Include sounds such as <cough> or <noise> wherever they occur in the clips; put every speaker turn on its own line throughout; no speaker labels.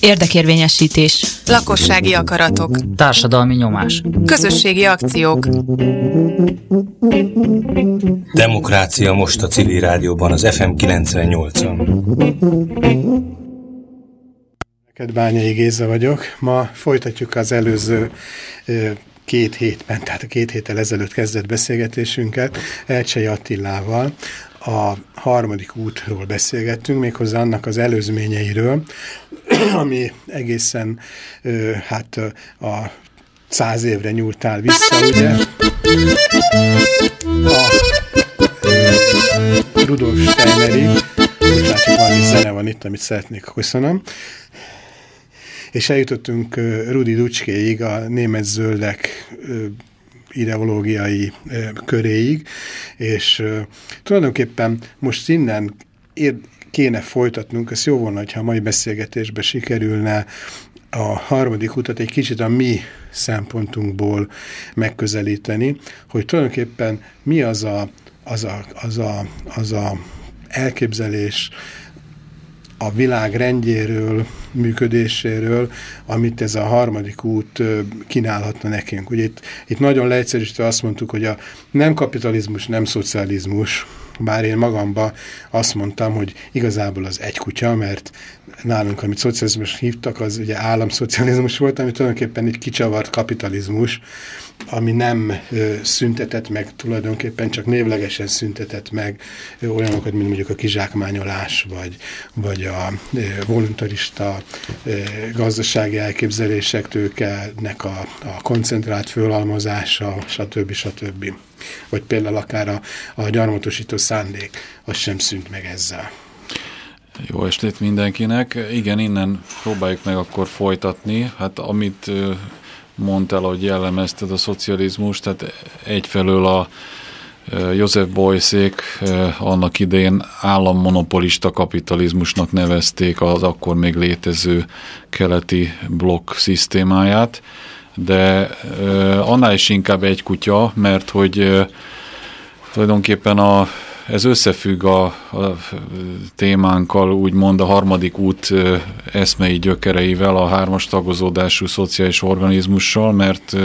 Érdekérvényesítés.
Lakossági akaratok.
Társadalmi nyomás.
Közösségi akciók.
Demokrácia most a civil rádióban, az FM 98-on.
Bányai Géza vagyok. Ma folytatjuk az előző két hétben, tehát a két héttel ezelőtt kezdett beszélgetésünket Elcsei Attilával, a harmadik útról beszélgettünk, méghozzá annak az előzményeiről, <clears throat> ami egészen hát a száz évre nyúltál vissza, ugye? A Rudolf Steinerig, bocsánat, csak valami zene van itt, amit szeretnék, köszönöm. És eljutottunk Rudi Ducskéig, a német zöldek ideológiai köréig, és tulajdonképpen most innen ér, kéne folytatnunk, ez jó volna, ha a mai beszélgetésbe sikerülne a harmadik utat egy kicsit a mi szempontunkból megközelíteni, hogy tulajdonképpen mi az a, az a, az a, az a elképzelés, a világ rendjéről, működéséről, amit ez a harmadik út kínálhatna nekünk. Ugye itt, itt nagyon leegyszerűsítve azt mondtuk, hogy a nem kapitalizmus, nem szocializmus, bár én magamba azt mondtam, hogy igazából az egy kutya, mert nálunk, amit szocializmus hívtak, az ugye államszocializmus volt, ami tulajdonképpen egy kicsavart kapitalizmus, ami nem ö, szüntetett meg tulajdonképpen, csak névlegesen szüntetett meg ö, olyanokat, mint mondjuk a kizsákmányolás, vagy, vagy a ö, voluntarista ö, gazdasági elképzelések tőkenek a, a koncentrált fölhalmozása, stb. stb. Vagy például akár a, a gyarmatosító szándék, az sem szűnt meg ezzel.
Jó estét mindenkinek. Igen, innen próbáljuk meg akkor folytatni. Hát amit mondtál, hogy jellemezted a szocializmus, tehát egyfelől a József Bojszék annak idején állammonopolista kapitalizmusnak nevezték az akkor még létező keleti blokk szisztémáját, de annál is inkább egy kutya, mert hogy tulajdonképpen a ez összefügg a, a témánkkal, úgymond a harmadik út eszmei gyökereivel, a hármas tagozódású szociális organizmussal, mert,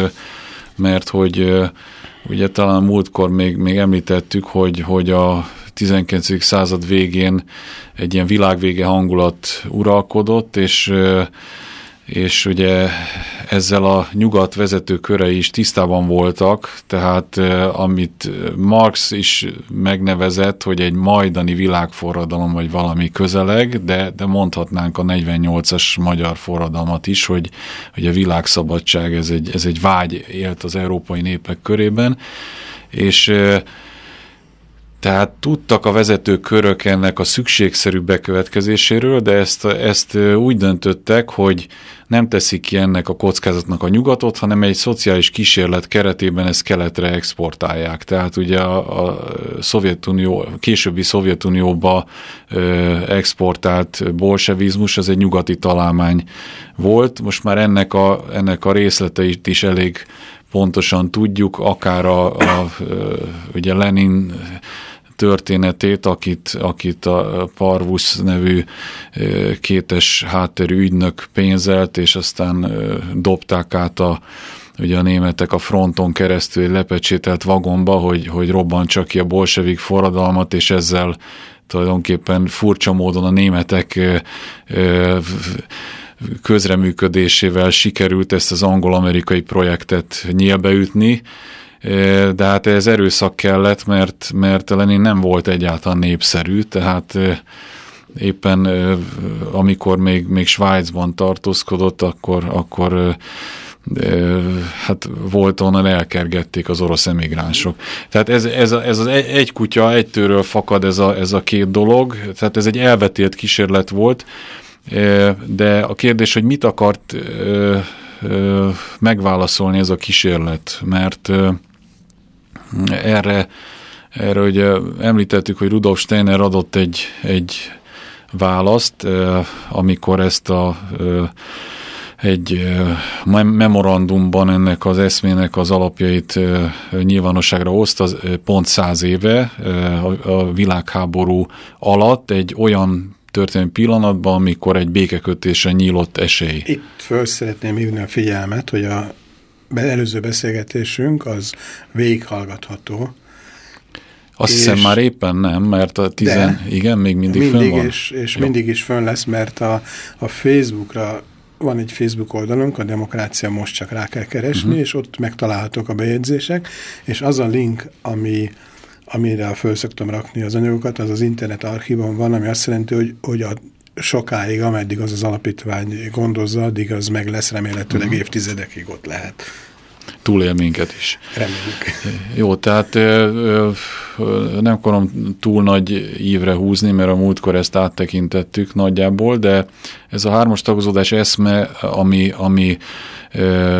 mert hogy ugye talán múltkor még, még említettük, hogy, hogy a 19. század végén egy ilyen világvége hangulat uralkodott, és és ugye ezzel a nyugat vezető körei is tisztában voltak, tehát amit Marx is megnevezett, hogy egy majdani világforradalom vagy valami közeleg, de, de mondhatnánk a 48-as magyar forradalmat is, hogy, hogy a világszabadság ez egy, ez egy vágy élt az európai népek körében, és tehát tudtak a vezető körök ennek a szükségszerű bekövetkezéséről, de ezt, ezt úgy döntöttek, hogy nem teszik ki ennek a kockázatnak a nyugatot, hanem egy szociális kísérlet keretében ezt keletre exportálják. Tehát ugye a, a Szovjetunió, későbbi Szovjetunióba exportált bolsevizmus, ez egy nyugati találmány volt. Most már ennek a, ennek a részleteit is elég pontosan tudjuk, akár a, a ugye Lenin történetét, akit, akit a Parvus nevű kétes hátterű ügynök pénzelt, és aztán dobták át a ugye a németek a fronton keresztül egy lepecsételt vagomba, hogy, hogy robbantsa ki a bolsevik forradalmat, és ezzel tulajdonképpen furcsa módon a németek közreműködésével sikerült ezt az angol-amerikai projektet nyílbeütni, de hát ez erőszak kellett, mert, mert Lenin nem volt egyáltalán népszerű, tehát éppen amikor még, még Svájcban tartózkodott, akkor, akkor hát volt onnan elkergették az orosz emigránsok. Tehát ez, ez, ez az egy, kutya, egy tőről fakad ez a, ez a két dolog, tehát ez egy elvetélt kísérlet volt, de a kérdés, hogy mit akart megválaszolni ez a kísérlet, mert erre, erre ugye említettük, hogy Rudolf Steiner adott egy, egy választ, amikor ezt a egy memorandumban ennek az eszmének az alapjait nyilvánosságra hozta pont száz éve a világháború alatt egy olyan történelmi pillanatban, amikor egy békekötésre nyílott esély.
Itt föl szeretném hívni a figyelmet, hogy a előző beszélgetésünk az végighallgatható.
Azt hiszem már éppen nem, mert a tizen, igen, még mindig,
mindig
fönn van.
És, és mindig is fönn lesz, mert a, a Facebookra van egy Facebook oldalunk, a Demokrácia most csak rá kell keresni, uh mhm. -huh. és ott megtalálhatók a bejegyzések, és az a link, ami, amire föl szoktam rakni az anyagokat, az az internet archívon van, ami azt jelenti, hogy, hogy a sokáig, ameddig az az alapítvány gondozza, addig az meg lesz remélhetőleg mhm. évtizedekig ott lehet
túlél minket is.
Reméljük.
Jó, tehát nem akarom túl nagy ívre húzni, mert a múltkor ezt áttekintettük nagyjából, de ez a hármas tagozódás eszme, ami, ami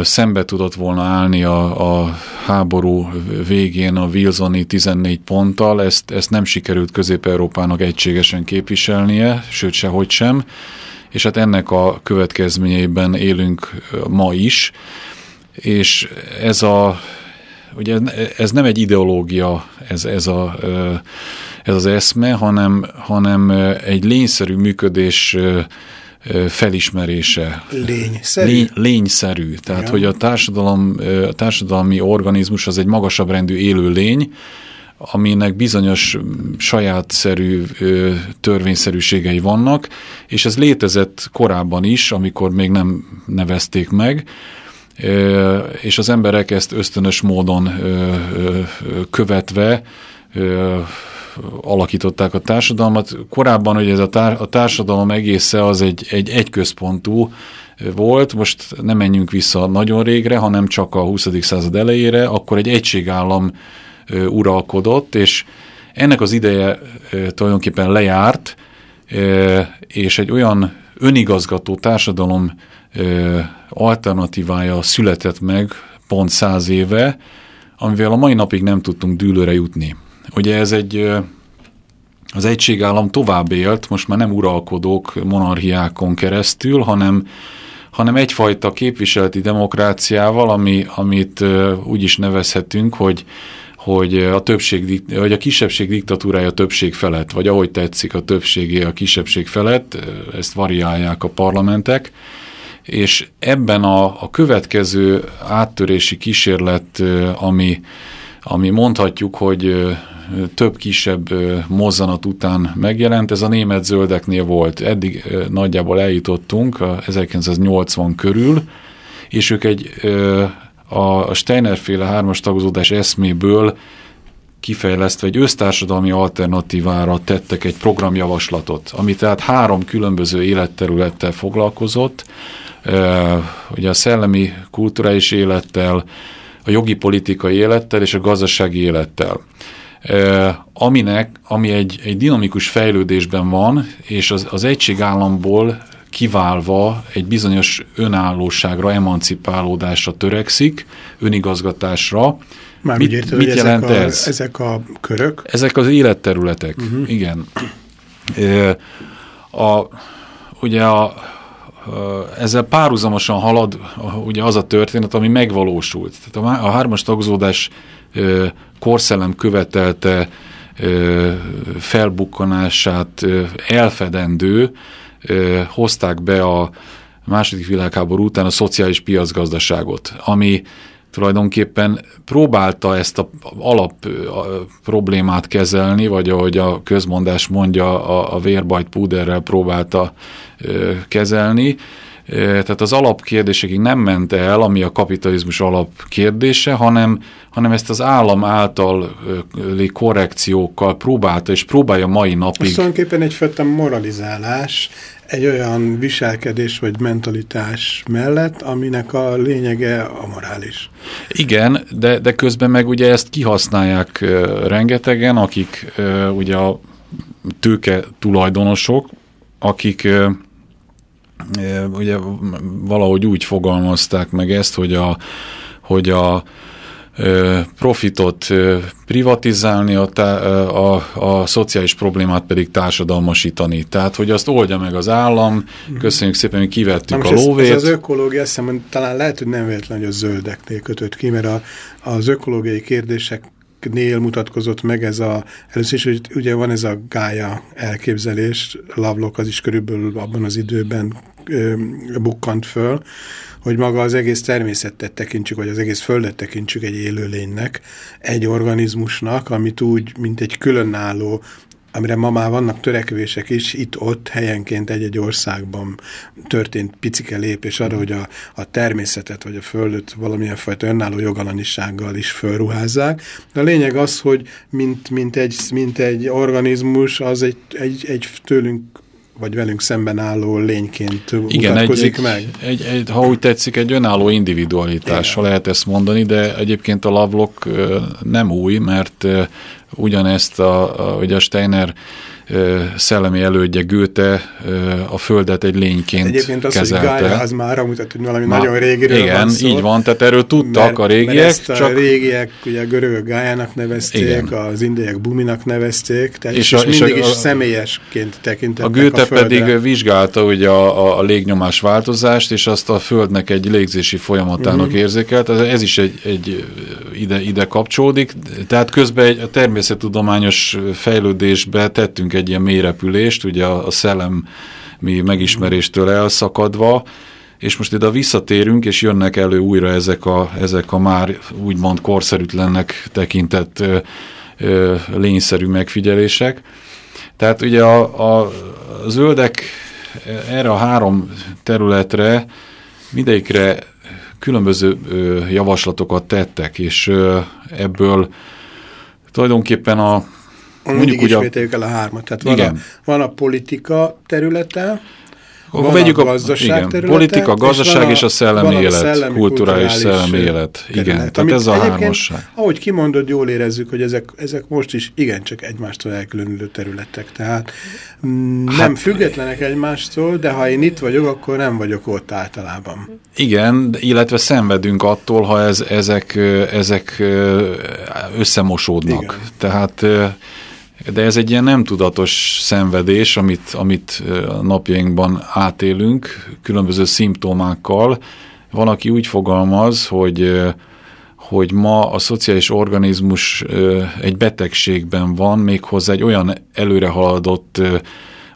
szembe tudott volna állni a, a háború végén a Wilsoni 14 ponttal, ezt, ezt nem sikerült Közép-Európának egységesen képviselnie, sőt sehogy sem, és hát ennek a következményeiben élünk ma is, és ez a ugye ez nem egy ideológia, ez, ez, a, ez az eszme, hanem, hanem egy lényszerű működés felismerése.
Lényszerű?
Lény, lényszerű. Tehát, ja. hogy a, társadalom, a társadalmi organizmus az egy magasabb rendű élő lény, aminek bizonyos sajátszerű törvényszerűségei vannak, és ez létezett korábban is, amikor még nem nevezték meg, és az emberek ezt ösztönös módon követve alakították a társadalmat. Korábban hogy ez a, tár a társadalom egésze az egy, egy egyközpontú volt, most nem menjünk vissza nagyon régre, hanem csak a 20. század elejére, akkor egy egységállam uralkodott, és ennek az ideje tulajdonképpen lejárt, és egy olyan önigazgató társadalom alternatívája született meg pont száz éve, amivel a mai napig nem tudtunk dűlőre jutni. Ugye ez egy, az egységállam tovább élt, most már nem uralkodók monarchiákon keresztül, hanem, hanem egyfajta képviseleti demokráciával, ami, amit úgy is nevezhetünk, hogy hogy a, többség, vagy a kisebbség diktatúrája a többség felett, vagy ahogy tetszik a többségé a kisebbség felett, ezt variálják a parlamentek, és ebben a, a következő áttörési kísérlet, ami, ami mondhatjuk, hogy több kisebb mozzanat után megjelent, ez a német zöldeknél volt. Eddig nagyjából eljutottunk, 1980 körül, és ők egy a Steiner-féle hármas tagozódás eszméből kifejlesztve egy össztársadalmi alternatívára tettek egy programjavaslatot, ami tehát három különböző életterülettel foglalkozott, ugye a szellemi kulturális élettel, a jogi politikai élettel és a gazdasági élettel. Aminek, ami egy, egy dinamikus fejlődésben van, és az, az egységállamból kiválva egy bizonyos önállóságra, emancipálódásra törekszik, önigazgatásra.
Már mit, érted, mit jelent ezek a, ez? Ezek a körök?
Ezek az életterületek, uh -huh. igen. A, ugye a, ezzel párhuzamosan halad ugye az a történet, ami megvalósult. Tehát a, hármas tagozódás korszellem követelte felbukkanását elfedendő, hozták be a második világháború után a szociális piacgazdaságot, ami tulajdonképpen próbálta ezt a alap problémát kezelni, vagy ahogy a közmondás mondja, a, a vérbajt púderrel próbálta kezelni, tehát az alapkérdésekig nem ment el, ami a kapitalizmus alapkérdése, hanem, hanem ezt az állam által korrekciókkal próbálta, és próbálja mai napig.
Azt tulajdonképpen egyfajta moralizálás, egy olyan viselkedés vagy mentalitás mellett, aminek a lényege a morális.
Igen, de, de közben meg ugye ezt kihasználják uh, rengetegen, akik uh, ugye a tőke tulajdonosok, akik uh, ugye valahogy úgy fogalmazták meg ezt, hogy a, hogy a profitot privatizálni, a, a, a szociális problémát pedig társadalmasítani. Tehát, hogy azt oldja meg az állam, köszönjük szépen, hogy kivettük Na, a lóvét. Ez,
ez az ökológia, azt hiszem, talán lehet, hogy nem véletlen, hogy a zöldeknél kötött ki, mert a, az ökológiai kérdések zöldeknél mutatkozott meg ez a, először is, hogy ugye van ez a gája elképzelés, Lavlok az is körülbelül abban az időben ö, bukkant föl, hogy maga az egész természetet tekintsük, vagy az egész földet tekintsük egy élőlénynek, egy organizmusnak, amit úgy, mint egy különálló amire ma már vannak törekvések is, itt-ott helyenként egy-egy országban történt picike lépés arra, hogy a, a természetet vagy a földet valamilyen fajta önálló jogalanisággal is fölruházzák. De a lényeg az, hogy mint, mint, egy, mint egy organizmus, az egy, egy, egy tőlünk vagy velünk szemben álló lényként Igen, mutatkozik
egy,
meg.
Egy, egy, ha úgy tetszik, egy önálló individualitással lehet ezt mondani, de egyébként a Lovelock nem új, mert ugyanezt a, a, ugye a Steiner szellemi elődje Goethe a földet egy lényként
Egyébként az,
kezelte.
hogy Gája az már mutat, hogy valami már, nagyon régiről
Igen,
van szó,
így van, tehát erről tudtak
mert,
a régiek.
Mert ezt
csak...
a régiek, ugye a görögök Gájának nevezték, igen. az indiaiak Buminak nevezték, tehát és, és, a, és mindig a, is személyesként tekintettek
a Goethe a pedig vizsgálta ugye a, a, a légnyomás változást, és azt a földnek egy légzési folyamatának uh mhm. -huh. érzékelt. Ez is egy, egy ide, ide kapcsolódik, tehát közben egy, a természettudományos fejlődésbe tettünk egy ilyen mélyrepülést, ugye a, a szellemi megismeréstől elszakadva, és most ide visszatérünk, és jönnek elő újra ezek a, ezek a már úgymond korszerűtlennek tekintett ö, ö, lényszerű megfigyelések. Tehát ugye a, a zöldek erre a három területre mindegyikre különböző ö, javaslatokat tettek, és ö, ebből tulajdonképpen a
Mondjuk ugye ismételjük el a hármat. Tehát van, igen. A, van a politika területe,
van vegyük a gazdaság igen, területe, politika, gazdaság és, és a szellemi élet, a szellemi, kulturális szellemi élet. Igen, terület, tehát ez a hármasság.
Ahogy kimondod, jól érezzük, hogy ezek, ezek most is igencsak egymástól elkülönülő területek. Tehát mm, hát, nem függetlenek egymástól, de ha én itt vagyok, akkor nem vagyok ott általában.
Igen, illetve szenvedünk attól, ha ez, ezek, ezek összemosódnak. Igen. Tehát de ez egy ilyen nem tudatos szenvedés, amit, amit napjainkban átélünk, különböző szimptomákkal. Van, aki úgy fogalmaz, hogy, hogy ma a szociális organizmus egy betegségben van, méghozzá egy olyan előrehaladott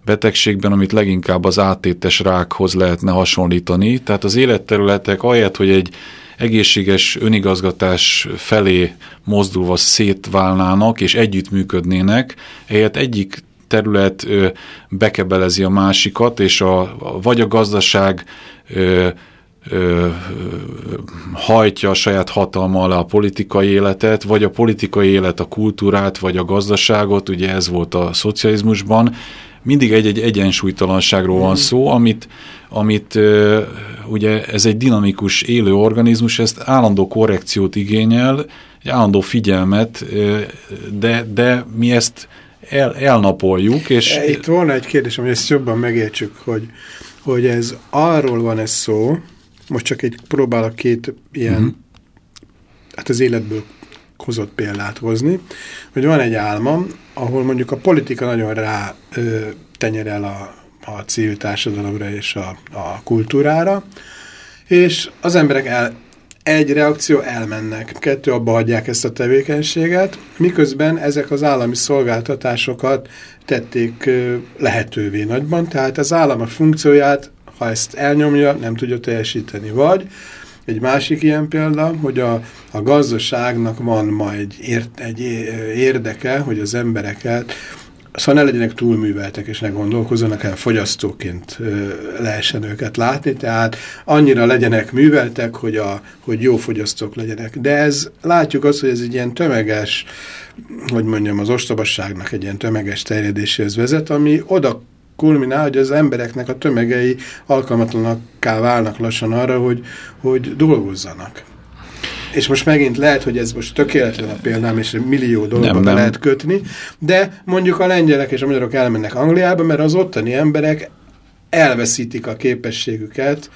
betegségben, amit leginkább az átétes rákhoz lehetne hasonlítani. Tehát az életterületek ahelyett, hogy egy egészséges önigazgatás felé mozdulva szétválnának és együttműködnének, ehelyett egyik terület bekebelezi a másikat, és a, vagy a gazdaság ö, ö, hajtja a saját hatalma alá a politikai életet, vagy a politikai élet a kultúrát, vagy a gazdaságot, ugye ez volt a szocializmusban, mindig egy-egy egyensúlytalanságról van szó, amit, amit ugye ez egy dinamikus élő organizmus, ezt állandó korrekciót igényel, egy állandó figyelmet, de, de mi ezt el, elnapoljuk. És...
E, itt volna egy kérdés, hogy ezt jobban megértsük, hogy, hogy ez arról van ez szó, most csak egy próbálok két ilyen, uh mhm. -huh. hát az életből hozott példát hozni, hogy van egy álmam, ahol mondjuk a politika nagyon rá ö, tenyerel a, a civil társadalomra és a, a kultúrára, és az emberek el, egy reakció elmennek, kettő abba hagyják ezt a tevékenységet, miközben ezek az állami szolgáltatásokat tették lehetővé nagyban, tehát az állam a funkcióját, ha ezt elnyomja, nem tudja teljesíteni, vagy egy másik ilyen példa, hogy a, a gazdaságnak van ma egy, ért, egy érdeke, hogy az embereket Szóval ne legyenek túlműveltek, és ne gondolkozzanak el, fogyasztóként lehessen őket látni, tehát annyira legyenek műveltek, hogy, a, hogy jó fogyasztók legyenek. De ez, látjuk azt, hogy ez egy ilyen tömeges, hogy mondjam, az ostobasságnak egy ilyen tömeges terjedéséhez vezet, ami oda kulminál, hogy az embereknek a tömegei alkalmatlanakká válnak lassan arra, hogy, hogy dolgozzanak. És most megint lehet, hogy ez most tökéletlen a példám, és millió dologba lehet kötni, de mondjuk a lengyelek és a magyarok elmennek Angliába, mert az ottani emberek elveszítik a képességüket,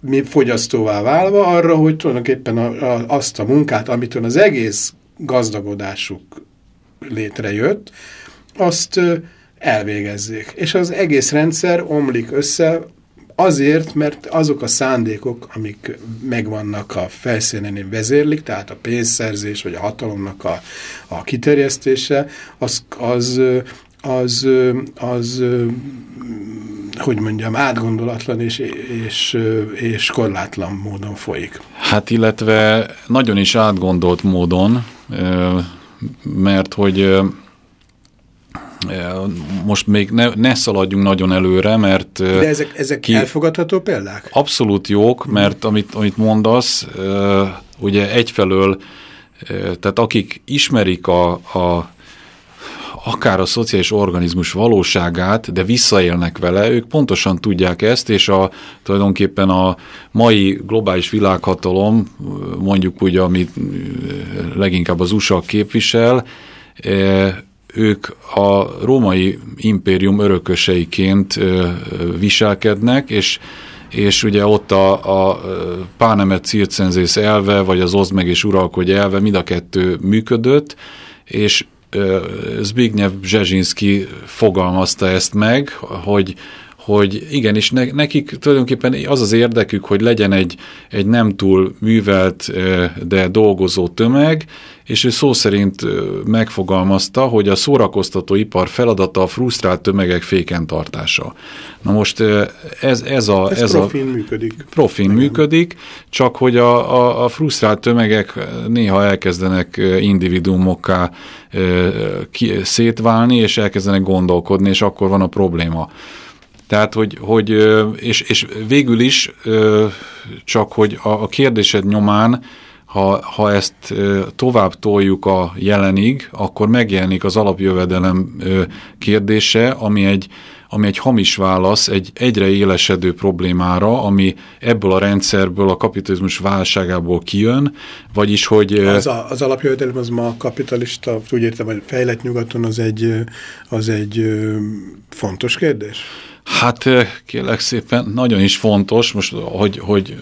mi fogyasztóvá válva arra, hogy tulajdonképpen a, a, azt a munkát, amitől az egész gazdagodásuk létrejött, azt elvégezzék. És az egész rendszer omlik össze, azért, mert azok a szándékok, amik megvannak a felszínen vezérlik, tehát a pénzszerzés, vagy a hatalomnak a, a kiterjesztése, az, az, az, az, hogy mondjam, átgondolatlan és, és, és korlátlan módon folyik.
Hát illetve nagyon is átgondolt módon, mert hogy most még ne, ne szaladjunk nagyon előre, mert...
De ezek, ezek ki, elfogadható példák?
Abszolút jók, mert amit, amit mondasz, ugye egyfelől, tehát akik ismerik a, a akár a szociális organizmus valóságát, de visszaélnek vele, ők pontosan tudják ezt, és a, tulajdonképpen a mai globális világhatalom, mondjuk úgy, amit leginkább az USA képvisel, ők a római impérium örököseiként viselkednek, és és ugye ott a, a pánemet circenzész elve, vagy az oszd meg és uralkodj elve mind a kettő működött, és Zbigniew Brzezsinski fogalmazta ezt meg, hogy hogy igenis, ne, nekik tulajdonképpen az az érdekük, hogy legyen egy, egy nem túl művelt, de dolgozó tömeg, és ő szó szerint megfogalmazta, hogy a szórakoztató ipar feladata a frusztrált tömegek féken tartása. Na most ez, ez a...
Ez, ez profin a, működik.
Profin működik, csak hogy a, a, a frusztrált tömegek néha elkezdenek individuumokká szétválni, és elkezdenek gondolkodni, és akkor van a probléma. Tehát, hogy, hogy és, és végül is csak, hogy a, a kérdésed nyomán, ha, ha ezt tovább toljuk a jelenig, akkor megjelenik az alapjövedelem kérdése, ami egy, ami egy hamis válasz egy egyre élesedő problémára, ami ebből a rendszerből, a kapitalizmus válságából kijön, vagyis hogy...
Az, a, az alapjövedelem az ma kapitalista, úgy értem, hogy fejlett nyugaton az egy, az egy fontos kérdés?
Hát kérlek szépen, nagyon is fontos, most, hogy... hogy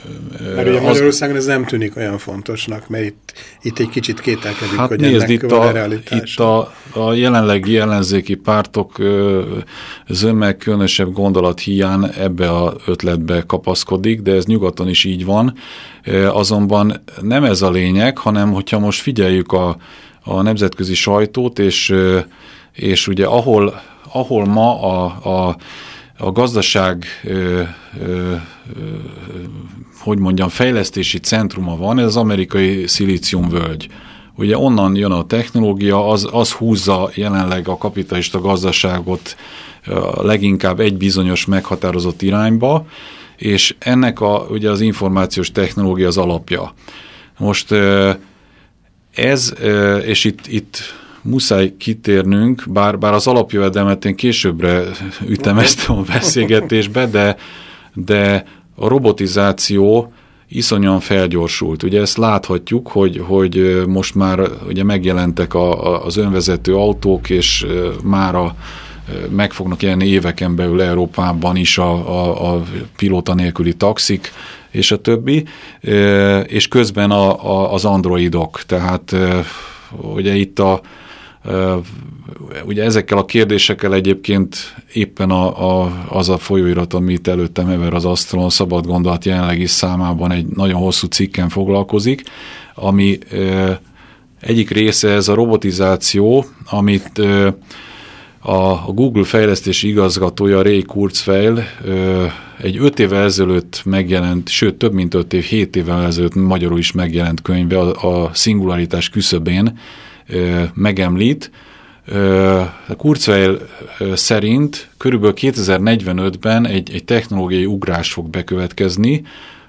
mert ugye Magyarországon ez nem tűnik olyan fontosnak, mert itt, itt egy kicsit kételkedik,
hát
hogy
nézd,
ennek
itt
a,
a, itt a, a jelenlegi ellenzéki pártok zömmel különösebb gondolat hiány ebbe a ötletbe kapaszkodik, de ez nyugaton is így van. Azonban nem ez a lényeg, hanem hogyha most figyeljük a, a nemzetközi sajtót, és, és ugye ahol, ahol ma a, a a gazdaság, ö, ö, ö, hogy mondjam, fejlesztési centruma van, ez az amerikai szilíciumvölgy. Ugye onnan jön a technológia, az, az húzza jelenleg a kapitalista gazdaságot leginkább egy bizonyos meghatározott irányba, és ennek a, ugye az információs technológia az alapja. Most ez, és itt, itt muszáj kitérnünk, bár, bár az alapjövedelmet én későbbre ütemeztem a beszélgetésbe, de, de a robotizáció iszonyan felgyorsult. Ugye ezt láthatjuk, hogy, hogy most már ugye megjelentek a, a, az önvezető autók, és már a, meg fognak jelenni éveken belül Európában is a, a, a pilóta nélküli taxik, és a többi, és közben a, a, az androidok. Tehát ugye itt a, Ugye ezekkel a kérdésekkel egyébként éppen a, a, az a folyóirat, amit előttem Ever az Asztalon szabad gondolat jelenlegi számában egy nagyon hosszú cikken foglalkozik, ami egyik része ez a robotizáció, amit a Google fejlesztési igazgatója Ray Kurzweil egy öt évvel ezelőtt megjelent, sőt több mint öt év, hét évvel ezelőtt magyarul is megjelent könyve a, a szingularitás küszöbén, megemlít. Kurzweil szerint körülbelül 2045-ben egy, egy technológiai ugrás fog bekövetkezni,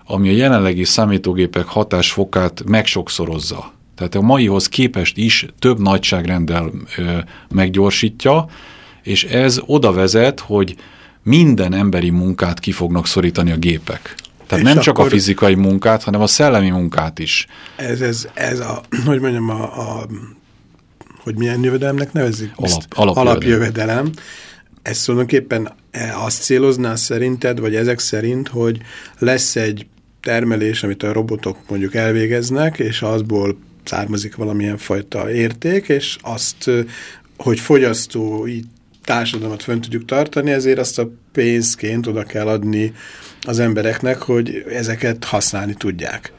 ami a jelenlegi számítógépek hatásfokát megsokszorozza. Tehát a maihoz képest is több nagyságrendel meggyorsítja, és ez oda vezet, hogy minden emberi munkát ki fognak szorítani a gépek. Tehát és nem csak a fizikai munkát, hanem a szellemi munkát is.
Ez, ez, ez a, <clears throat> hogy mondjam, a, a hogy milyen jövedelemnek nevezik?
Alap, alapjövedelem.
alapjövedelem. Ez tulajdonképpen e, azt célozná szerinted, vagy ezek szerint, hogy lesz egy termelés, amit a robotok mondjuk elvégeznek, és azból származik valamilyen fajta érték, és azt, hogy fogyasztói társadalmat fönn tudjuk tartani, ezért azt a pénzként oda kell adni az embereknek, hogy ezeket használni tudják.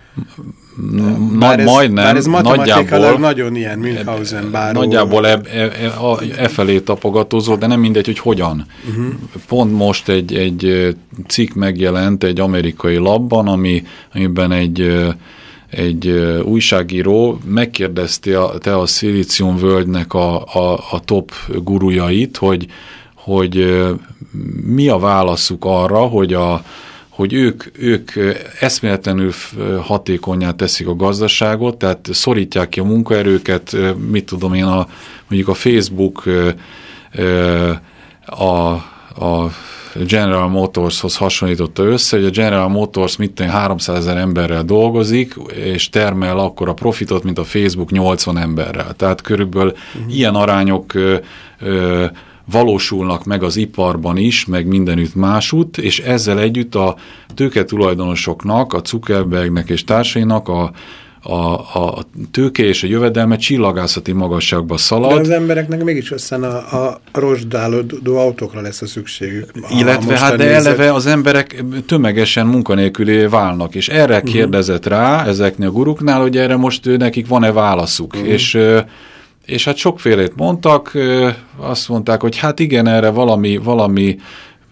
Bár ez, majdnem, bár
ez nagyjából, nagyon ilyen Münchhausen báró.
Nagyjából e, e, e, felé tapogatózó, de nem mindegy, hogy hogyan. Uh -huh. Pont most egy, egy cikk megjelent egy amerikai labban, ami, amiben egy egy újságíró megkérdezte a, te a Szilícium völgynek a, a, a top gurujait, hogy, hogy mi a válaszuk arra, hogy a, hogy ők, ők eszméletlenül hatékonyá teszik a gazdaságot, tehát szorítják ki a munkaerőket, mit tudom én, a, mondjuk a Facebook a, a General Motorshoz hasonlította össze, hogy a General Motors mit 300 ezer emberrel dolgozik, és termel akkor a profitot, mint a Facebook 80 emberrel. Tehát körülbelül uh -huh. ilyen arányok ö, ö, valósulnak meg az iparban is, meg mindenütt másút, és ezzel együtt a tőketulajdonosoknak, a Zuckerbergnek és társainak a a, a tőke és a jövedelme csillagászati magasságba szalad.
De az embereknek mégis aztán a, a rozsdálódó autókra lesz a szükségük.
Illetve a hát de nézet... eleve az emberek tömegesen munkanélkülé válnak, és erre uh mhm. -huh. kérdezett rá ezeknél a guruknál, hogy erre most nekik van-e válaszuk. Uh mhm. -huh. És és hát sokfélét mondtak, azt mondták, hogy hát igen, erre valami, valami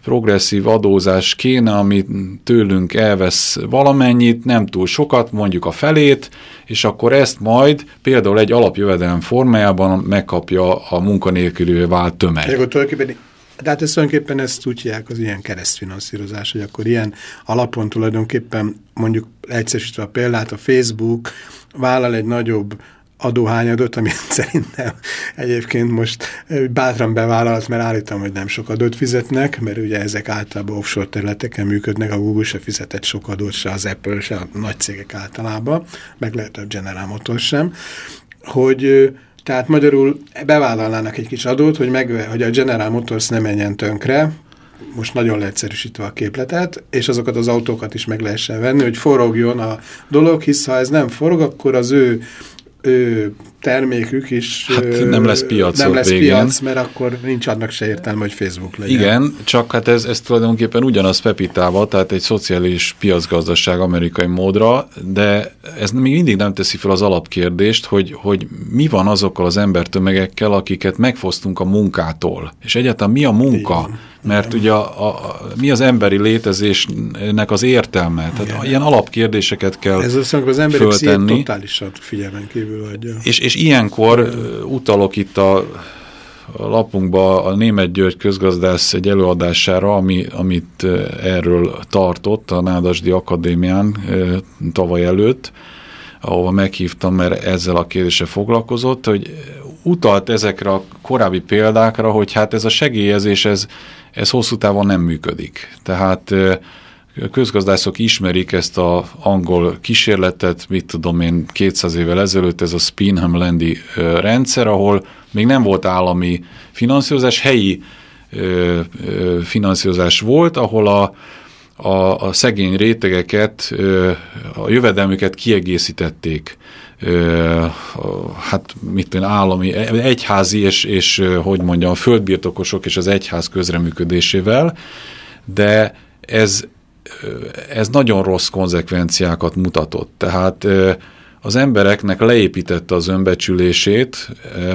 progresszív adózás kéne, ami tőlünk elvesz valamennyit, nem túl sokat, mondjuk a felét, és akkor ezt majd például egy alapjövedelem formájában megkapja a munkanélkülő vált tömeg.
De tulajdonképpen de hát ezt tulajdonképpen ezt úgy hívják az ilyen keresztfinanszírozás, hogy akkor ilyen alapon tulajdonképpen mondjuk egyszerűsítve a példát, a Facebook vállal egy nagyobb adóhányadot, ami <laughs> szerintem egyébként most bátran bevállalt, mert állítom, hogy nem sok adót fizetnek, mert ugye ezek általában offshore területeken működnek, a Google se fizetett sok adót, se az Apple, se a nagy cégek általában, meg lehet a General Motors sem, hogy tehát magyarul bevállalnának egy kis adót, hogy, meg, hogy a General Motors ne menjen tönkre, most nagyon leegyszerűsítve a képletet, és azokat az autókat is meg lehessen venni, hogy forogjon a dolog, hisz ha ez nem forog, akkor az ő ő, termékük is
hát nem lesz piac
nem lesz végén. piac, mert akkor nincs annak se értelme, hogy Facebook legyen.
Igen, csak hát ez, ez tulajdonképpen ugyanaz Pepitával, tehát egy szociális piacgazdaság amerikai módra, de ez még mindig nem teszi fel az alapkérdést, hogy, hogy mi van azokkal az embertömegekkel, akiket megfosztunk a munkától. És egyáltalán mi a munka? Igen mert ugye a, a, mi az emberi létezésnek az értelme? Tehát Igen. ilyen alapkérdéseket kell Ez
azt mondjuk, az emberi föltenni. totálisan figyelmen kívül hagyja.
És, és ilyenkor utalok itt a, lapunkba a Német György közgazdász egy előadására, ami, amit erről tartott a Nádasdi Akadémián tavaly előtt, ahova meghívtam, mert ezzel a kérdése foglalkozott, hogy utalt ezekre a korábbi példákra, hogy hát ez a segélyezés, ez, ez hosszú távon nem működik. Tehát közgazdászok ismerik ezt az angol kísérletet, mit tudom én, 200 évvel ezelőtt ez a Spinham-Lendi rendszer, ahol még nem volt állami finanszírozás, helyi finanszírozás volt, ahol a, a, a szegény rétegeket, a jövedelmüket kiegészítették hát mit tudom, állami, egyházi és, és hogy mondjam, a földbirtokosok és az egyház közreműködésével, de ez, ez nagyon rossz konzekvenciákat mutatott. Tehát az embereknek leépítette az önbecsülését,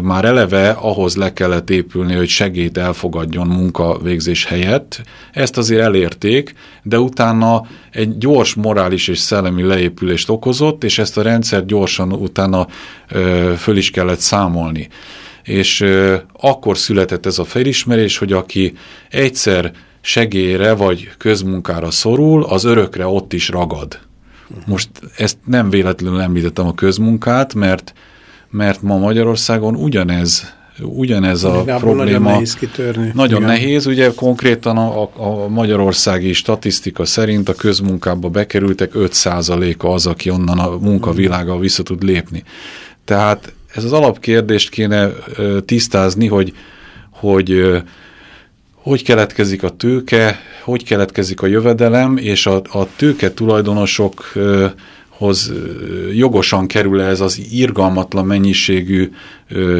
már eleve ahhoz le kellett épülni, hogy segít elfogadjon munkavégzés helyett. Ezt azért elérték, de utána egy gyors morális és szellemi leépülést okozott, és ezt a rendszer gyorsan utána föl is kellett számolni. És akkor született ez a felismerés, hogy aki egyszer segélyre vagy közmunkára szorul, az örökre ott is ragad. Most ezt nem véletlenül említettem a közmunkát, mert, mert ma Magyarországon ugyanez ugyanez a Igazából probléma.
Nagyon nehéz kitörni.
Nagyon Igen. nehéz, ugye konkrétan a, a, magyarországi statisztika szerint a közmunkába bekerültek 5%-a az, aki onnan a munkavilága vissza tud lépni. Tehát ez az alapkérdést kéne tisztázni, hogy, hogy hogy keletkezik a tőke, hogy keletkezik a jövedelem, és a, a tőke tulajdonosokhoz jogosan kerül ez az irgalmatlan mennyiségű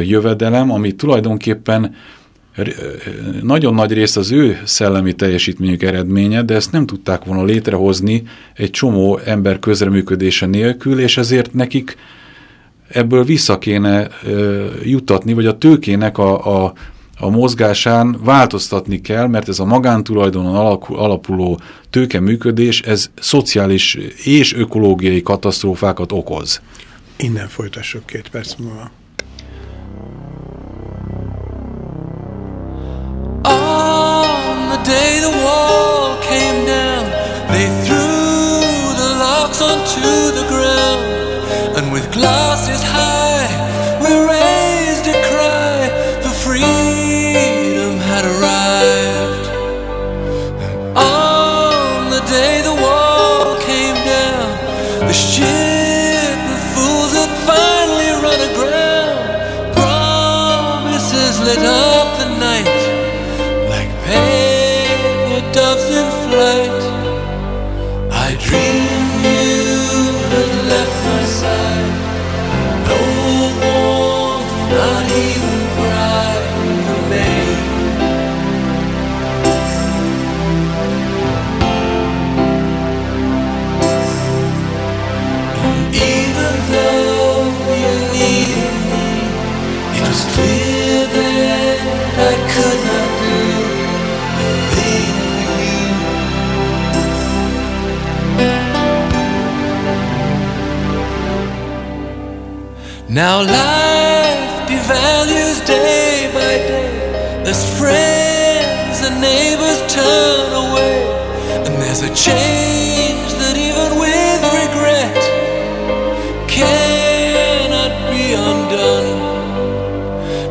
jövedelem, ami tulajdonképpen nagyon nagy részt az ő szellemi teljesítményük eredménye, de ezt nem tudták volna létrehozni egy csomó ember közreműködése nélkül, és ezért nekik ebből vissza kéne jutatni, vagy a tőkének a, a, a mozgásán változtatni kell, mert ez a magántulajdonon alapuló tőkeműködés, ez szociális és ökológiai katasztrófákat okoz.
Innen folytassuk két perc múlva. On the day the wall came down, they threw the locks onto the ground, and with glasses high, Now life devalues day by day. As friends and neighbors turn away, and there's a change that even with regret cannot be undone.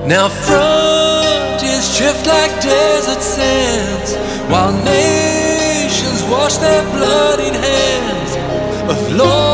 Now frontiers drift like desert sands, while nations wash their bloodied hands of loyalty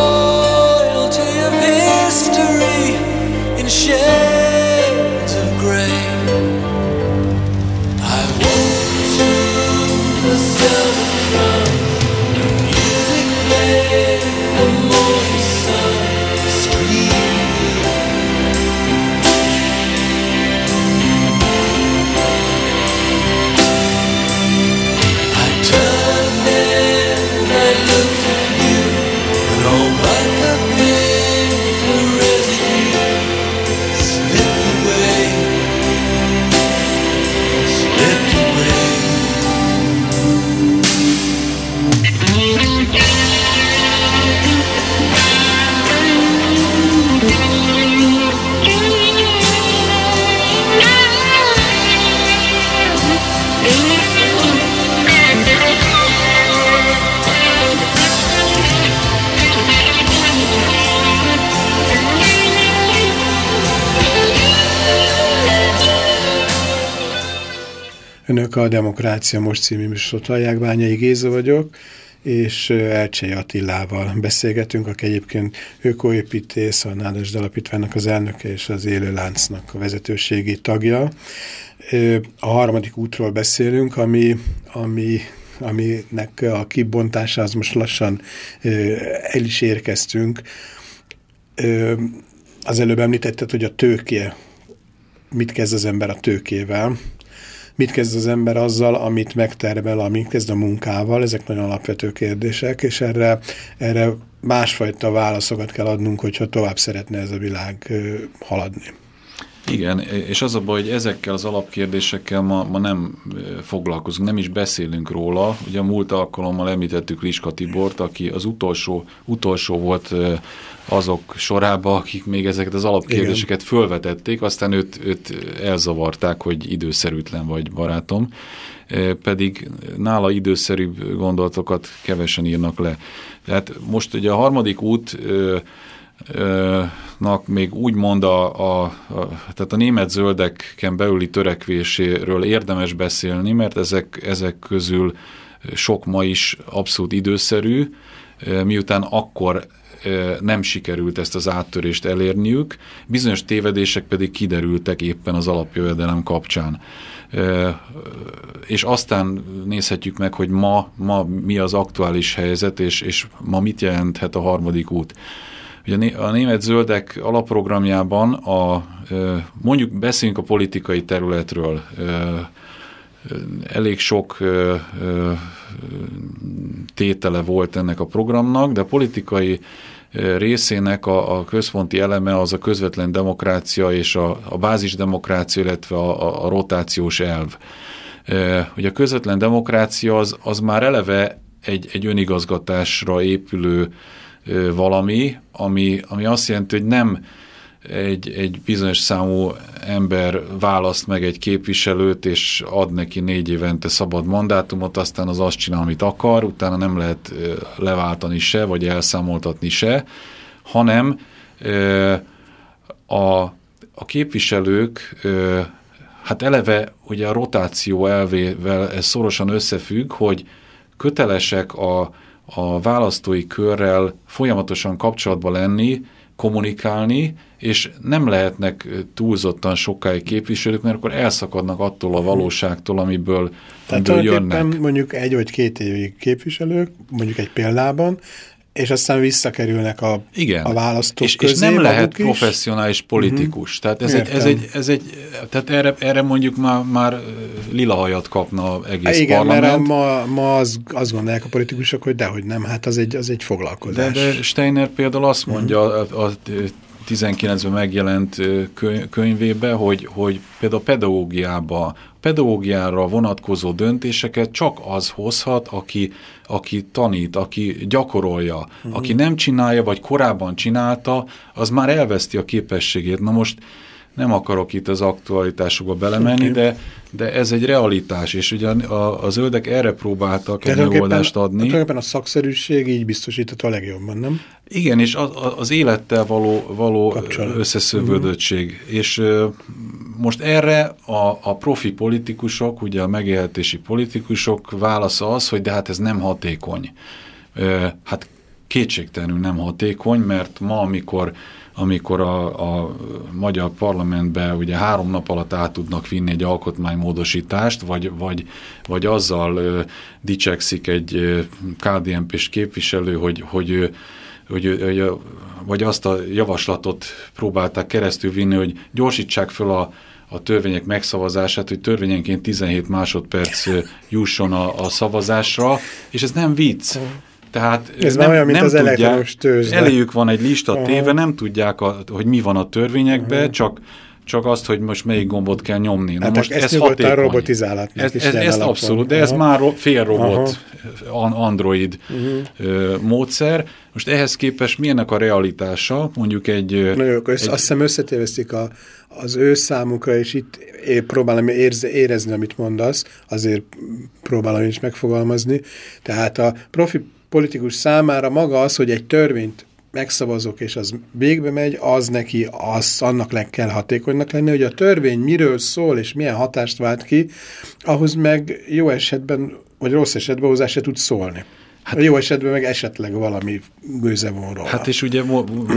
Önök a Demokrácia Most című műsort hallják, Bányai Géza vagyok, és Elcsei Attilával beszélgetünk, aki egyébként ökoépítész, a Nádas Alapítványnak az elnöke és az Élő Láncnak a vezetőségi tagja. A harmadik útról beszélünk, ami, ami aminek a kibontásához most lassan el is érkeztünk. Az előbb említetted, hogy a tőke, mit kezd az ember a tőkével, mit kezd az ember azzal, amit megtermel, amit kezd a munkával, ezek nagyon alapvető kérdések, és erre, erre másfajta válaszokat kell adnunk, hogyha tovább szeretne ez a világ haladni.
Igen, és az a baj, hogy ezekkel az alapkérdésekkel ma, ma nem foglalkozunk, nem is beszélünk róla. Ugye a múlt alkalommal említettük Liska Tibort, aki az utolsó, utolsó volt azok sorába, akik még ezeket az alapkérdéseket Igen. fölvetették, aztán őt, őt elzavarták, hogy időszerűtlen vagy barátom, pedig nála időszerűbb gondolatokat kevesen írnak le. Tehát most ugye a harmadik út nak még úgymond a, a, a, tehát a német zöldeken belüli törekvéséről érdemes beszélni, mert ezek, ezek közül sok ma is abszolút időszerű, miután akkor nem sikerült ezt az áttörést elérniük, bizonyos tévedések pedig kiderültek éppen az alapjövedelem kapcsán. És aztán nézhetjük meg, hogy ma, ma mi az aktuális helyzet, és, és ma mit jelenthet a harmadik út. Ugye a német zöldek alapprogramjában a, mondjuk beszéljünk a politikai területről, elég sok tétele volt ennek a programnak, de a politikai részének a, a központi eleme az a közvetlen demokrácia és a, a bázisdemokrácia, illetve a, a rotációs elv. Ugye a közvetlen demokrácia az, az már eleve egy, egy önigazgatásra épülő valami, ami, ami azt jelenti, hogy nem egy, egy bizonyos számú ember választ meg egy képviselőt, és ad neki négy évente szabad mandátumot, aztán az azt csinál, amit akar, utána nem lehet leváltani se, vagy elszámoltatni se, hanem a, a képviselők hát eleve ugye a rotáció elvével ez szorosan összefügg, hogy kötelesek a, a választói körrel folyamatosan kapcsolatban lenni, kommunikálni, és nem lehetnek túlzottan sokáig képviselők, mert akkor elszakadnak attól a valóságtól, amiből,
Tehát amiből jönnek. mondjuk egy vagy két évig képviselők, mondjuk egy példában, és aztán visszakerülnek a,
Igen.
a választók
és,
közé.
És nem lehet is. professzionális politikus. Uh mhm. -huh. Tehát, ez egy, ez egy, ez egy, tehát erre, erre mondjuk már, már lila hajat kapna egész
Igen,
parlament.
mert ma, ma az, azt gondolják a politikusok, hogy dehogy nem, hát az egy, az egy foglalkozás.
De, de Steiner például azt mondja uh -huh. a, a 19-ben megjelent könyvébe, hogy, hogy például pedagógiába, pedagógiára vonatkozó döntéseket csak az hozhat, aki, aki tanít, aki gyakorolja. Uh -huh. Aki nem csinálja, vagy korábban csinálta, az már elveszti a képességét. Na most nem akarok itt az aktualitásokba belemenni, okay. de, de ez egy realitás, és ugye a, a zöldek erre próbáltak egy megoldást adni.
Tulajdonképpen a szakszerűség így biztosított a legjobban, nem?
Igen, és az, az élettel való, való összeszövődöttség. -huh. És most erre a, a profi politikusok, ugye a megélhetési politikusok válasza az, hogy de hát ez nem hatékony. Hát kétségtelenül nem hatékony, mert ma, amikor amikor a, a magyar parlamentbe ugye három nap alatt át tudnak vinni egy alkotmánymódosítást, vagy, vagy, vagy azzal ö, dicsekszik egy KDNP-s képviselő, hogy, hogy, hogy, hogy, vagy azt a javaslatot próbálták keresztül vinni, hogy gyorsítsák föl a, a törvények megszavazását, hogy törvényenként 17 másodperc jusson a, a szavazásra, és ez nem vicc. Tehát
Ez nem, olyan, mint nem az tudják, elektronos tőzsde.
Eléjük van egy lista Aha. téve, nem tudják, a, hogy mi van a törvényekben, csak csak azt, hogy most melyik gombot kell nyomni. Na
hát
most
ezt ez hatékony. robotizálatnak
ez, ez, Ezt abszolút, de Aha. ez már fél robot, Aha. android uh mhm. -huh. módszer. Most ehhez képest milyennek a realitása? Mondjuk egy...
Na jó, egy... azt hiszem összetévesztik a, az ő számukra, és itt én próbálom érze, érezni, amit mondasz, azért próbálom is megfogalmazni. Tehát a profi politikus számára maga az, hogy egy törvényt megszavazok, és az végbe megy, az neki, az, annak le kell hatékonynak lenni, hogy a törvény miről szól, és milyen hatást vált ki, ahhoz meg jó esetben, vagy rossz esetben hozzá se tud szólni. Hát, a jó esetben meg esetleg valami gőze van róla.
Hát és ugye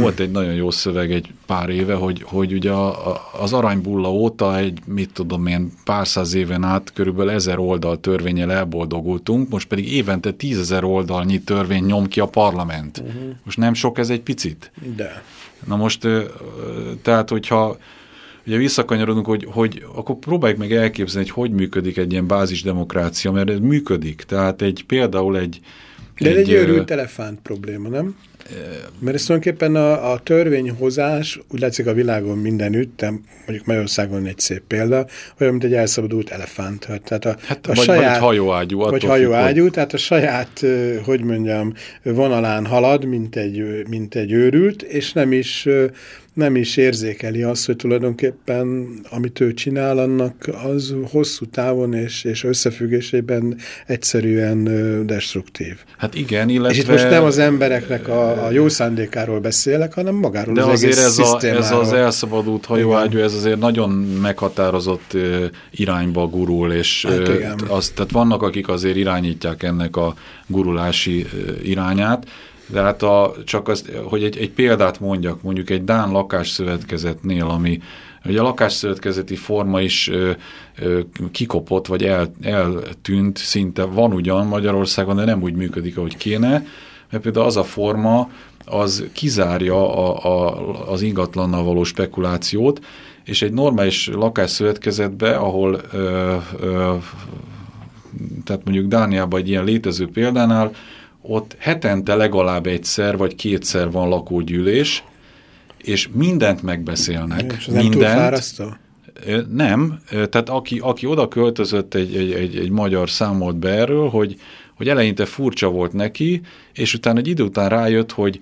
volt egy nagyon jó szöveg egy pár éve, hogy, hogy ugye a, a, az aranybulla óta egy, mit tudom én, pár száz éven át körülbelül ezer oldal törvényel elboldogultunk, most pedig évente tízezer oldalnyi törvény nyom ki a parlament. Uh -huh. Most nem sok ez egy picit?
De.
Na most, tehát hogyha ugye visszakanyarodunk, hogy, hogy akkor próbáljuk meg elképzelni, hogy hogy működik egy ilyen bázisdemokrácia, mert ez működik. Tehát egy például egy,
de egy, egy őrült elefánt probléma, nem? Mert ez tulajdonképpen a, a törvényhozás, úgy látszik a világon mindenütt, mondjuk Magyarországon egy szép példa, olyan, mint egy elszabadult elefánt. Tehát a,
hát, a vagy, saját, vagy hajóágyú.
Vagy hajóágyú, hogy... tehát a saját, hogy mondjam, vonalán halad, mint egy, mint egy őrült, és nem is nem is érzékeli azt, hogy tulajdonképpen amit ő csinál, annak az hosszú távon és, és összefüggésében egyszerűen destruktív.
Hát igen, illetve...
És itt most nem az embereknek a, a jó szándékáról beszélek, hanem magáról
De
az
azért
egész
ez, a, ez az elszabadult hajóágyú, ez azért nagyon meghatározott irányba gurul, és hát az, tehát vannak, akik azért irányítják ennek a gurulási irányát, de hát a, csak az, hogy egy, egy példát mondjak, mondjuk egy Dán lakásszövetkezetnél, ami Ugye a lakásszövetkezeti forma is ö, ö, kikopott, vagy el, eltűnt szinte, van ugyan Magyarországon, de nem úgy működik, ahogy kéne. mert például az a forma, az kizárja a, a, az ingatlannal való spekulációt, és egy normális lakásszövetkezetbe, ahol ö, ö, tehát mondjuk Dániában egy ilyen létező példánál, ott hetente legalább egyszer vagy kétszer van lakógyűlés, és mindent megbeszélnek. És
nem
mindent, Nem, tehát aki, aki oda költözött, egy, egy, egy, egy magyar számolt be erről, hogy, hogy eleinte furcsa volt neki, és utána egy idő után rájött, hogy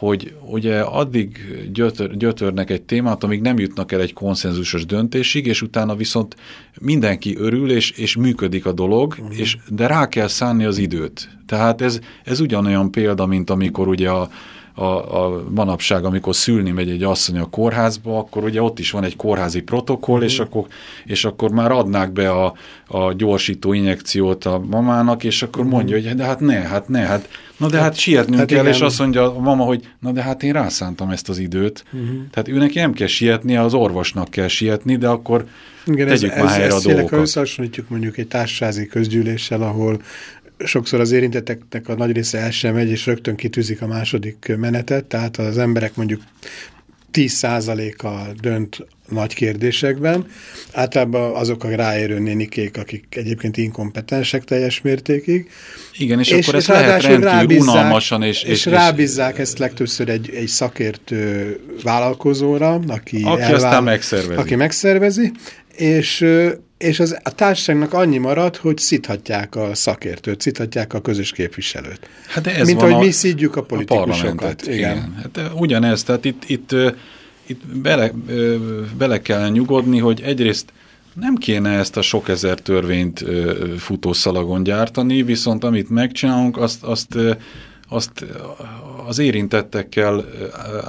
hogy ugye addig gyötör, gyötörnek egy témát, amíg nem jutnak el egy konszenzusos döntésig, és utána viszont mindenki örül, és, és működik a dolog, uh-huh. és, de rá kell szánni az időt. Tehát ez, ez ugyanolyan példa, mint amikor ugye a, a, a manapság, amikor szülni megy egy asszony a kórházba, akkor ugye ott is van egy kórházi protokoll, mm. és, mhm. akkor, és akkor már adnák be a, a gyorsító injekciót a mamának, és akkor mm. mondja, hogy de hát ne, hát ne, hát na de hát, hát sietnünk hát kell, igen. és azt mondja a mama, hogy na de hát én rászántam ezt az időt. Mm. Tehát őnek nem kell sietni, az orvosnak kell sietni, de akkor igen, tegyük ez, már helyre ez, a dolgokat.
Összehasonlítjuk mondjuk egy társasázi közgyűléssel, ahol sokszor az érintetteknek a nagy része el sem megy, és rögtön kitűzik a második menetet, tehát az emberek mondjuk 10%-a dönt nagy kérdésekben. Általában azok a ráérő nénikék, akik egyébként inkompetensek teljes mértékig.
Igen, és, és akkor ezt és lehet rendkívül unalmasan. És,
és, és, rábízzák ezt legtöbbször egy, egy szakértő vállalkozóra, aki,
aki elvál, aztán megszervezi.
Aki megszervezi, és és az, a társaságnak annyi marad, hogy szithatják a szakértőt, szithatják a közös képviselőt. Hát ez Mint ahogy a, mi szidjuk a politikusokat.
A igen. igen. Hát ugyanez, tehát itt, itt, itt bele, bele kell nyugodni, hogy egyrészt nem kéne ezt a sok ezer törvényt futószalagon gyártani, viszont amit megcsinálunk, azt, azt, azt az érintettekkel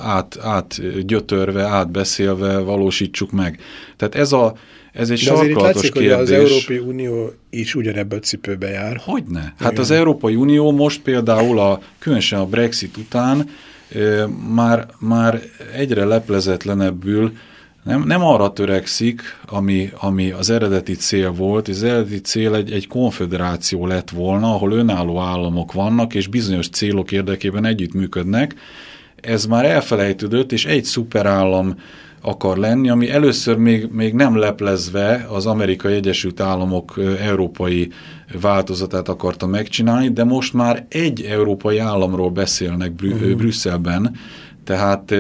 át, átgyötörve, átbeszélve valósítsuk meg. Tehát ez a, ez egy De azért látszik, kérdés. hogy
az Európai Unió is ugyanebből a cipőbe jár.
Hogyne? Hát Igen. az Európai Unió most például, a, különösen a Brexit után már, már egyre leplezetlenebbül nem, nem arra törekszik, ami, ami az eredeti cél volt, az eredeti cél egy, egy konfederáció lett volna, ahol önálló államok vannak, és bizonyos célok érdekében együttműködnek. Ez már elfelejtődött, és egy szuperállam akar lenni, ami először még, még nem leplezve az Amerikai Egyesült Államok európai változatát akarta megcsinálni, de most már egy európai államról beszélnek Brü uh mhm. -huh. Brüsszelben, tehát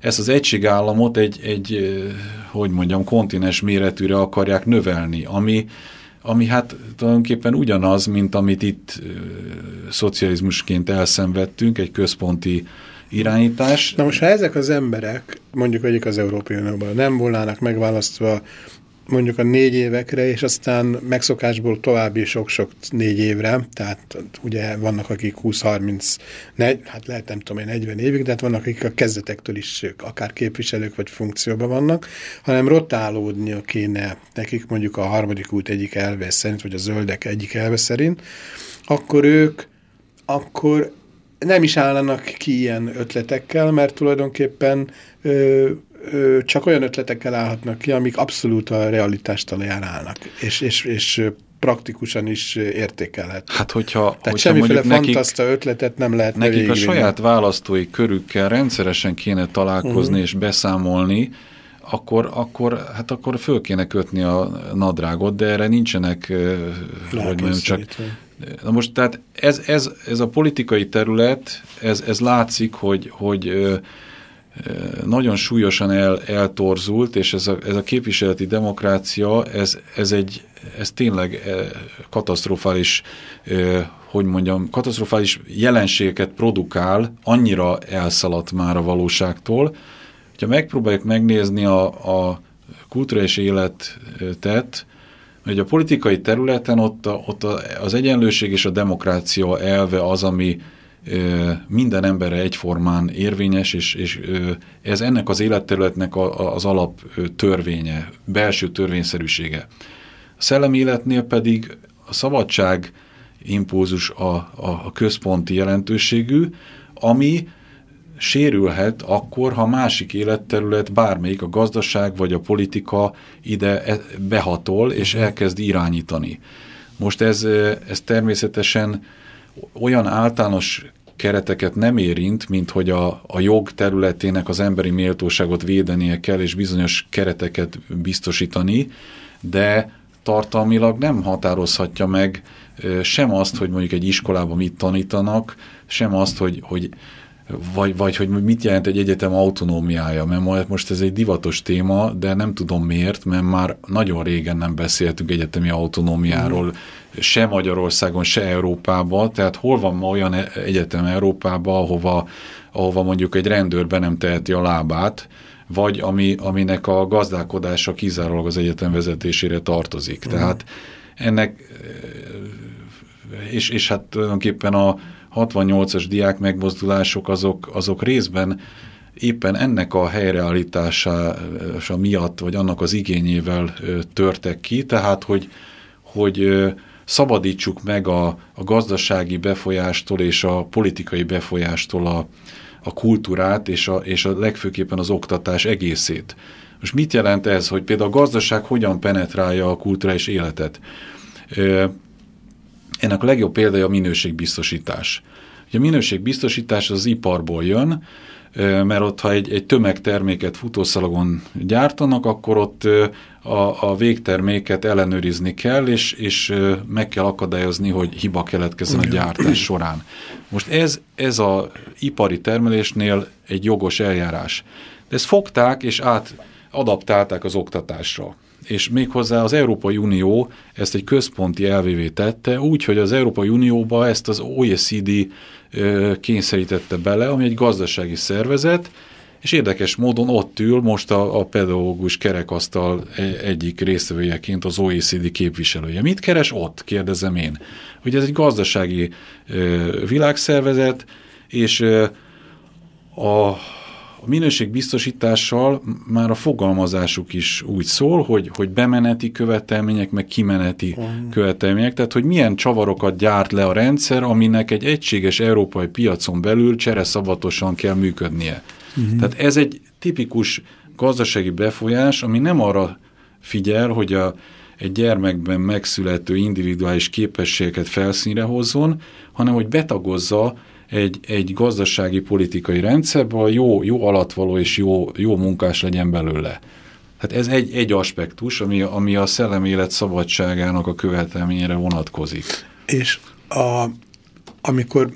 ezt az egységállamot egy, egy, hogy mondjam, kontinens méretűre akarják növelni, ami, ami hát tulajdonképpen ugyanaz, mint amit itt szocializmusként elszenvedtünk, egy központi irányítás.
Na most, ha ezek az emberek, mondjuk vegyük az Európai Unióban, nem volnának megválasztva mondjuk a négy évekre, és aztán megszokásból további sok-sok négy évre, tehát ugye vannak, akik 20-30, hát lehet nem tudom én 40 évig, de hát vannak, akik a kezdetektől is akár képviselők vagy funkcióban vannak, hanem rotálódnia kéne nekik mondjuk a harmadik út egyik elve szerint, vagy a zöldek egyik elve szerint, akkor ők akkor nem is állanak ki ilyen ötletekkel, mert tulajdonképpen ö, ö, csak olyan ötletekkel állhatnak ki, amik abszolút a realitás talaján állnak, és, és, és praktikusan is értékelhet.
Hát hogyha, Tehát hogyha
semmiféle fantaszta nekik, ötletet nem lehet
Nekik végigvinni. a saját választói körükkel rendszeresen kéne találkozni uh mhm. -huh. és beszámolni, akkor, akkor, hát akkor föl kéne kötni a nadrágot, de erre nincsenek, hogy mondjam, csak Na most tehát ez, ez, ez a politikai terület, ez, ez látszik, hogy, hogy nagyon súlyosan el, eltorzult, és ez a, ez a képviseleti demokrácia, ez, ez, egy, ez tényleg katasztrofális, hogy mondjam, katasztrofális jelenségeket produkál, annyira elszaladt már a valóságtól. Ha megpróbáljuk megnézni a, a kulturális életet, hogy a politikai területen ott, a, ott az egyenlőség és a demokrácia elve az, ami minden emberre egyformán érvényes, és, és ez ennek az életterületnek az alap törvénye, belső törvényszerűsége. A szellemi életnél pedig a szabadság impulzus a, a, a központi jelentőségű, ami sérülhet akkor, ha másik életterület, bármelyik a gazdaság vagy a politika ide e, behatol és mhm. elkezd irányítani. Most ez, ez természetesen olyan általános kereteket nem érint, mint hogy a, a jog területének az emberi méltóságot védenie kell, és bizonyos kereteket biztosítani, de tartalmilag nem határozhatja meg sem azt, hogy mondjuk egy iskolában mit tanítanak, sem azt, hogy, hogy vagy, vagy hogy mit jelent egy egyetem autonómiája, mert most ez egy divatos téma, de nem tudom miért, mert már nagyon régen nem beszéltünk egyetemi autonómiáról, mm. se Magyarországon, se Európában, tehát hol van ma olyan e- egyetem Európában, ahova, ahova mondjuk egy rendőr be nem teheti a lábát, vagy ami, aminek a gazdálkodása kizárólag az egyetem vezetésére tartozik. Mm. Tehát ennek, és, és hát tulajdonképpen a 68-as diák megmozdulások azok, azok részben éppen ennek a helyreállítása miatt, vagy annak az igényével törtek ki, tehát hogy, hogy szabadítsuk meg a, a gazdasági befolyástól és a politikai befolyástól a, a kultúrát és a, és a legfőképpen az oktatás egészét. Most mit jelent ez, hogy például a gazdaság hogyan penetrálja a kulturális életet? Ennek a legjobb példája a minőségbiztosítás. Ugye a minőségbiztosítás az iparból jön, mert ott, ha egy, egy tömegterméket futószalagon gyártanak, akkor ott a, a végterméket ellenőrizni kell, és, és meg kell akadályozni, hogy hiba keletkezzen a gyártás során. Most ez, ez a ipari termelésnél egy jogos eljárás. De ezt fogták, és át adaptálták az oktatásra és méghozzá az Európai Unió ezt egy központi elvévé tette, úgy, hogy az Európai Unióba ezt az OECD kényszerítette bele, ami egy gazdasági szervezet, és érdekes módon ott ül most a, a pedagógus kerekasztal e, egyik résztvevőjeként az OECD képviselője. Mit keres ott, kérdezem én. Hogy ez egy gazdasági ö, világszervezet, és ö, a a minőségbiztosítással már a fogalmazásuk is úgy szól, hogy, hogy bemeneti követelmények, meg kimeneti uh. követelmények, tehát hogy milyen csavarokat gyárt le a rendszer, aminek egy egységes európai piacon belül csereszabatosan kell működnie. -huh. Tehát ez egy tipikus gazdasági befolyás, ami nem arra figyel, hogy a, egy gyermekben megszülető individuális képességeket felszínre hozzon, hanem hogy betagozza egy, egy gazdasági politikai rendszerből jó, jó alatvaló és jó, jó munkás legyen belőle. Hát ez egy, egy aspektus, ami, ami a szellemélet szabadságának a követelményére vonatkozik. És
a, amikor,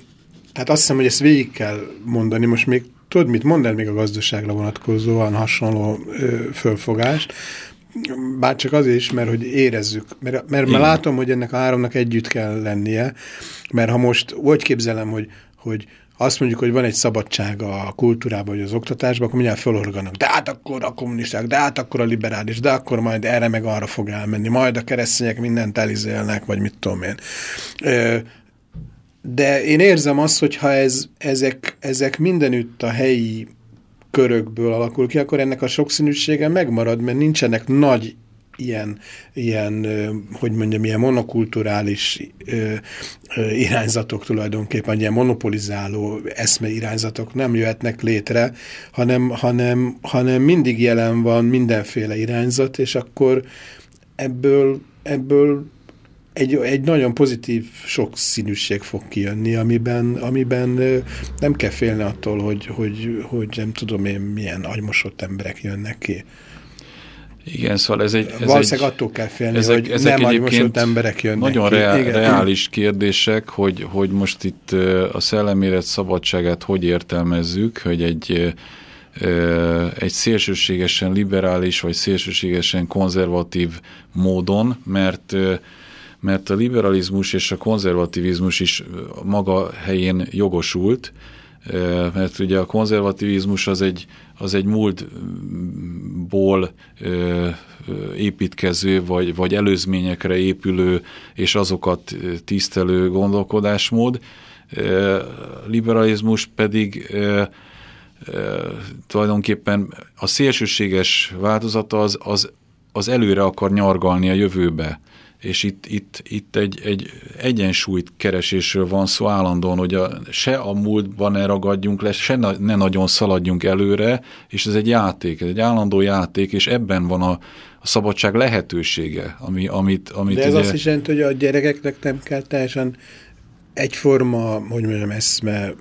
tehát azt hiszem, hogy ezt végig kell mondani, most még tudod mit, mondd el még a gazdaságra vonatkozóan hasonló ö, fölfogást, bár csak azért is, mert hogy érezzük, mert, mert már látom, hogy ennek a háromnak együtt kell lennie, mert ha most úgy képzelem, hogy hogy azt mondjuk, hogy van egy szabadság a kultúrában, vagy az oktatásban, akkor mindjárt fölorganak. De hát akkor a kommunisták, de hát akkor a liberális, de akkor majd erre meg arra fog elmenni, majd a keresztények mindent elizélnek, vagy mit tudom én. De én érzem azt, hogy ha ez, ezek, ezek mindenütt a helyi körökből alakul ki, akkor ennek a sokszínűsége megmarad, mert nincsenek nagy ilyen, ilyen hogy mondjam, ilyen monokulturális irányzatok tulajdonképpen, ilyen monopolizáló eszme irányzatok nem jöhetnek létre, hanem, hanem, hanem mindig jelen van mindenféle irányzat, és akkor ebből, ebből egy, egy nagyon pozitív sokszínűség fog kijönni, amiben, amiben nem kell félni attól, hogy, hogy, hogy nem tudom én milyen agymosott emberek jönnek ki.
Igen, szóval ez egy... Ez
Valószínűleg egy, attól kell félni, ezek, hogy ezek nem agymosott emberek jönnek
Nagyon ki. Reál, Igen. reális kérdések, hogy, hogy most itt a szellemélet szabadságát hogy értelmezzük, hogy egy egy szélsőségesen liberális vagy szélsőségesen konzervatív módon, mert mert a liberalizmus és a konzervativizmus is maga helyén jogosult, mert ugye a konzervativizmus az egy, az egy múltból építkező, vagy, vagy előzményekre épülő, és azokat tisztelő gondolkodásmód, liberalizmus pedig tulajdonképpen a szélsőséges változata az, az, az előre akar nyargalni a jövőbe és itt, itt, itt egy, egy egyensúlyt keresésről van szó állandóan, hogy a, se a múltban ne ragadjunk le, se na, ne nagyon szaladjunk előre, és ez egy játék, ez egy állandó játék, és ebben van a, a szabadság lehetősége, ami, amit, amit
De ez ugye... azt is jelenti, hogy a gyerekeknek nem kell teljesen egyforma, hogy mondjam, eszme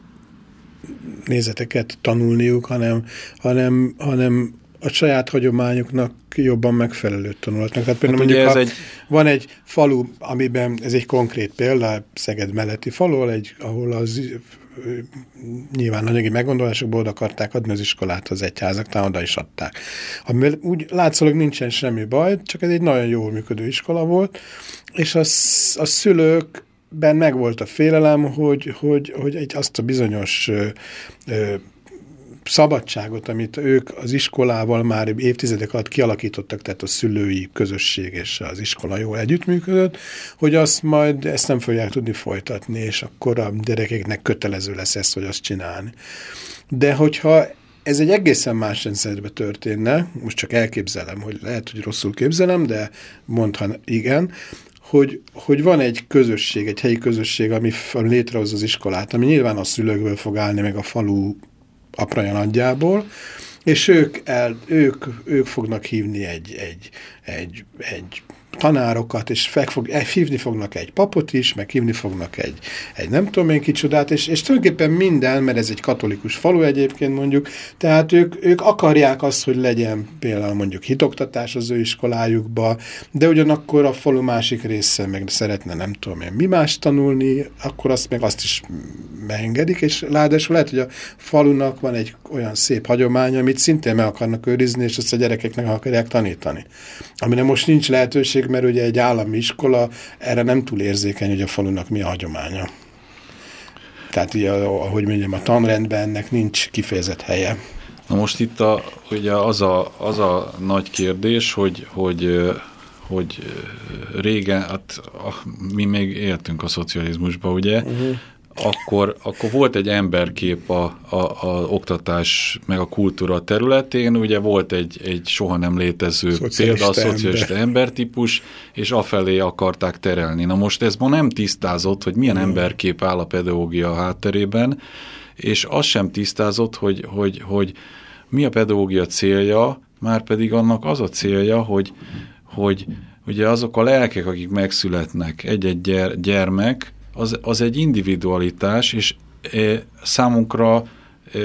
nézeteket tanulniuk, hanem, hanem, hanem a saját hagyományoknak jobban megfelelő tanulatnak. Tehát például hát mondjuk, ez egy... van egy falu, amiben ez egy konkrét példa, Szeged melletti falu, egy, ahol az nyilván anyagi meggondolásokból oda akarták adni az iskolát az egyházak, talán oda is adták. Amivel úgy látszólag nincsen semmi baj, csak ez egy nagyon jól működő iskola volt, és a, a szülők ben megvolt a félelem, hogy, hogy, hogy egy, azt a bizonyos ö, ö, szabadságot, amit ők az iskolával már évtizedek alatt kialakítottak, tehát a szülői közösség és az iskola jól együttműködött, hogy azt majd ezt nem fogják tudni folytatni, és akkor a gyerekeknek kötelező lesz ezt, vagy azt csinálni. De hogyha ez egy egészen más rendszerben történne, most csak elképzelem, hogy lehet, hogy rosszul képzelem, de mondhan igen, hogy, hogy van egy közösség, egy helyi közösség, ami létrehoz az iskolát, ami nyilván a szülőkből fog állni, meg a falu apraja nagyjából, és ők, el, ők, ők fognak hívni egy, egy, egy, egy tanárokat, és fel fog, hívni fognak egy papot is, meg hívni fognak egy, egy nem tudom én kicsodát, és, és tulajdonképpen minden, mert ez egy katolikus falu egyébként mondjuk, tehát ők, ők akarják azt, hogy legyen például mondjuk hitoktatás az ő iskolájukba, de ugyanakkor a falu másik része meg szeretne nem tudom én mi más tanulni, akkor azt meg azt is megengedik, és ráadásul lehet, hogy a falunak van egy olyan szép hagyomány, amit szintén meg akarnak őrizni, és azt a gyerekeknek akarják tanítani. Amire most nincs lehetőség, mert ugye egy állami iskola erre nem túl érzékeny, hogy a falunak mi a hagyománya. Tehát ugye, ahogy mondjam, a tanrendben ennek nincs kifejezett helye.
Na most itt a, ugye az, a, az a nagy kérdés, hogy, hogy hogy régen, hát mi még éltünk a szocializmusba, ugye, uh -huh akkor, akkor volt egy emberkép a, a, a oktatás meg a kultúra területén, ugye volt egy, egy soha nem létező szocialista példa, a szocialista ember. embertípus, és afelé akarták terelni. Na most ez ma nem tisztázott, hogy milyen hmm. emberkép áll a pedagógia hátterében, és az sem tisztázott, hogy, hogy, hogy mi a pedagógia célja, már pedig annak az a célja, hogy, hogy ugye azok a lelkek, akik megszületnek, egy-egy gyermek, az, az egy individualitás, és e, számunkra e,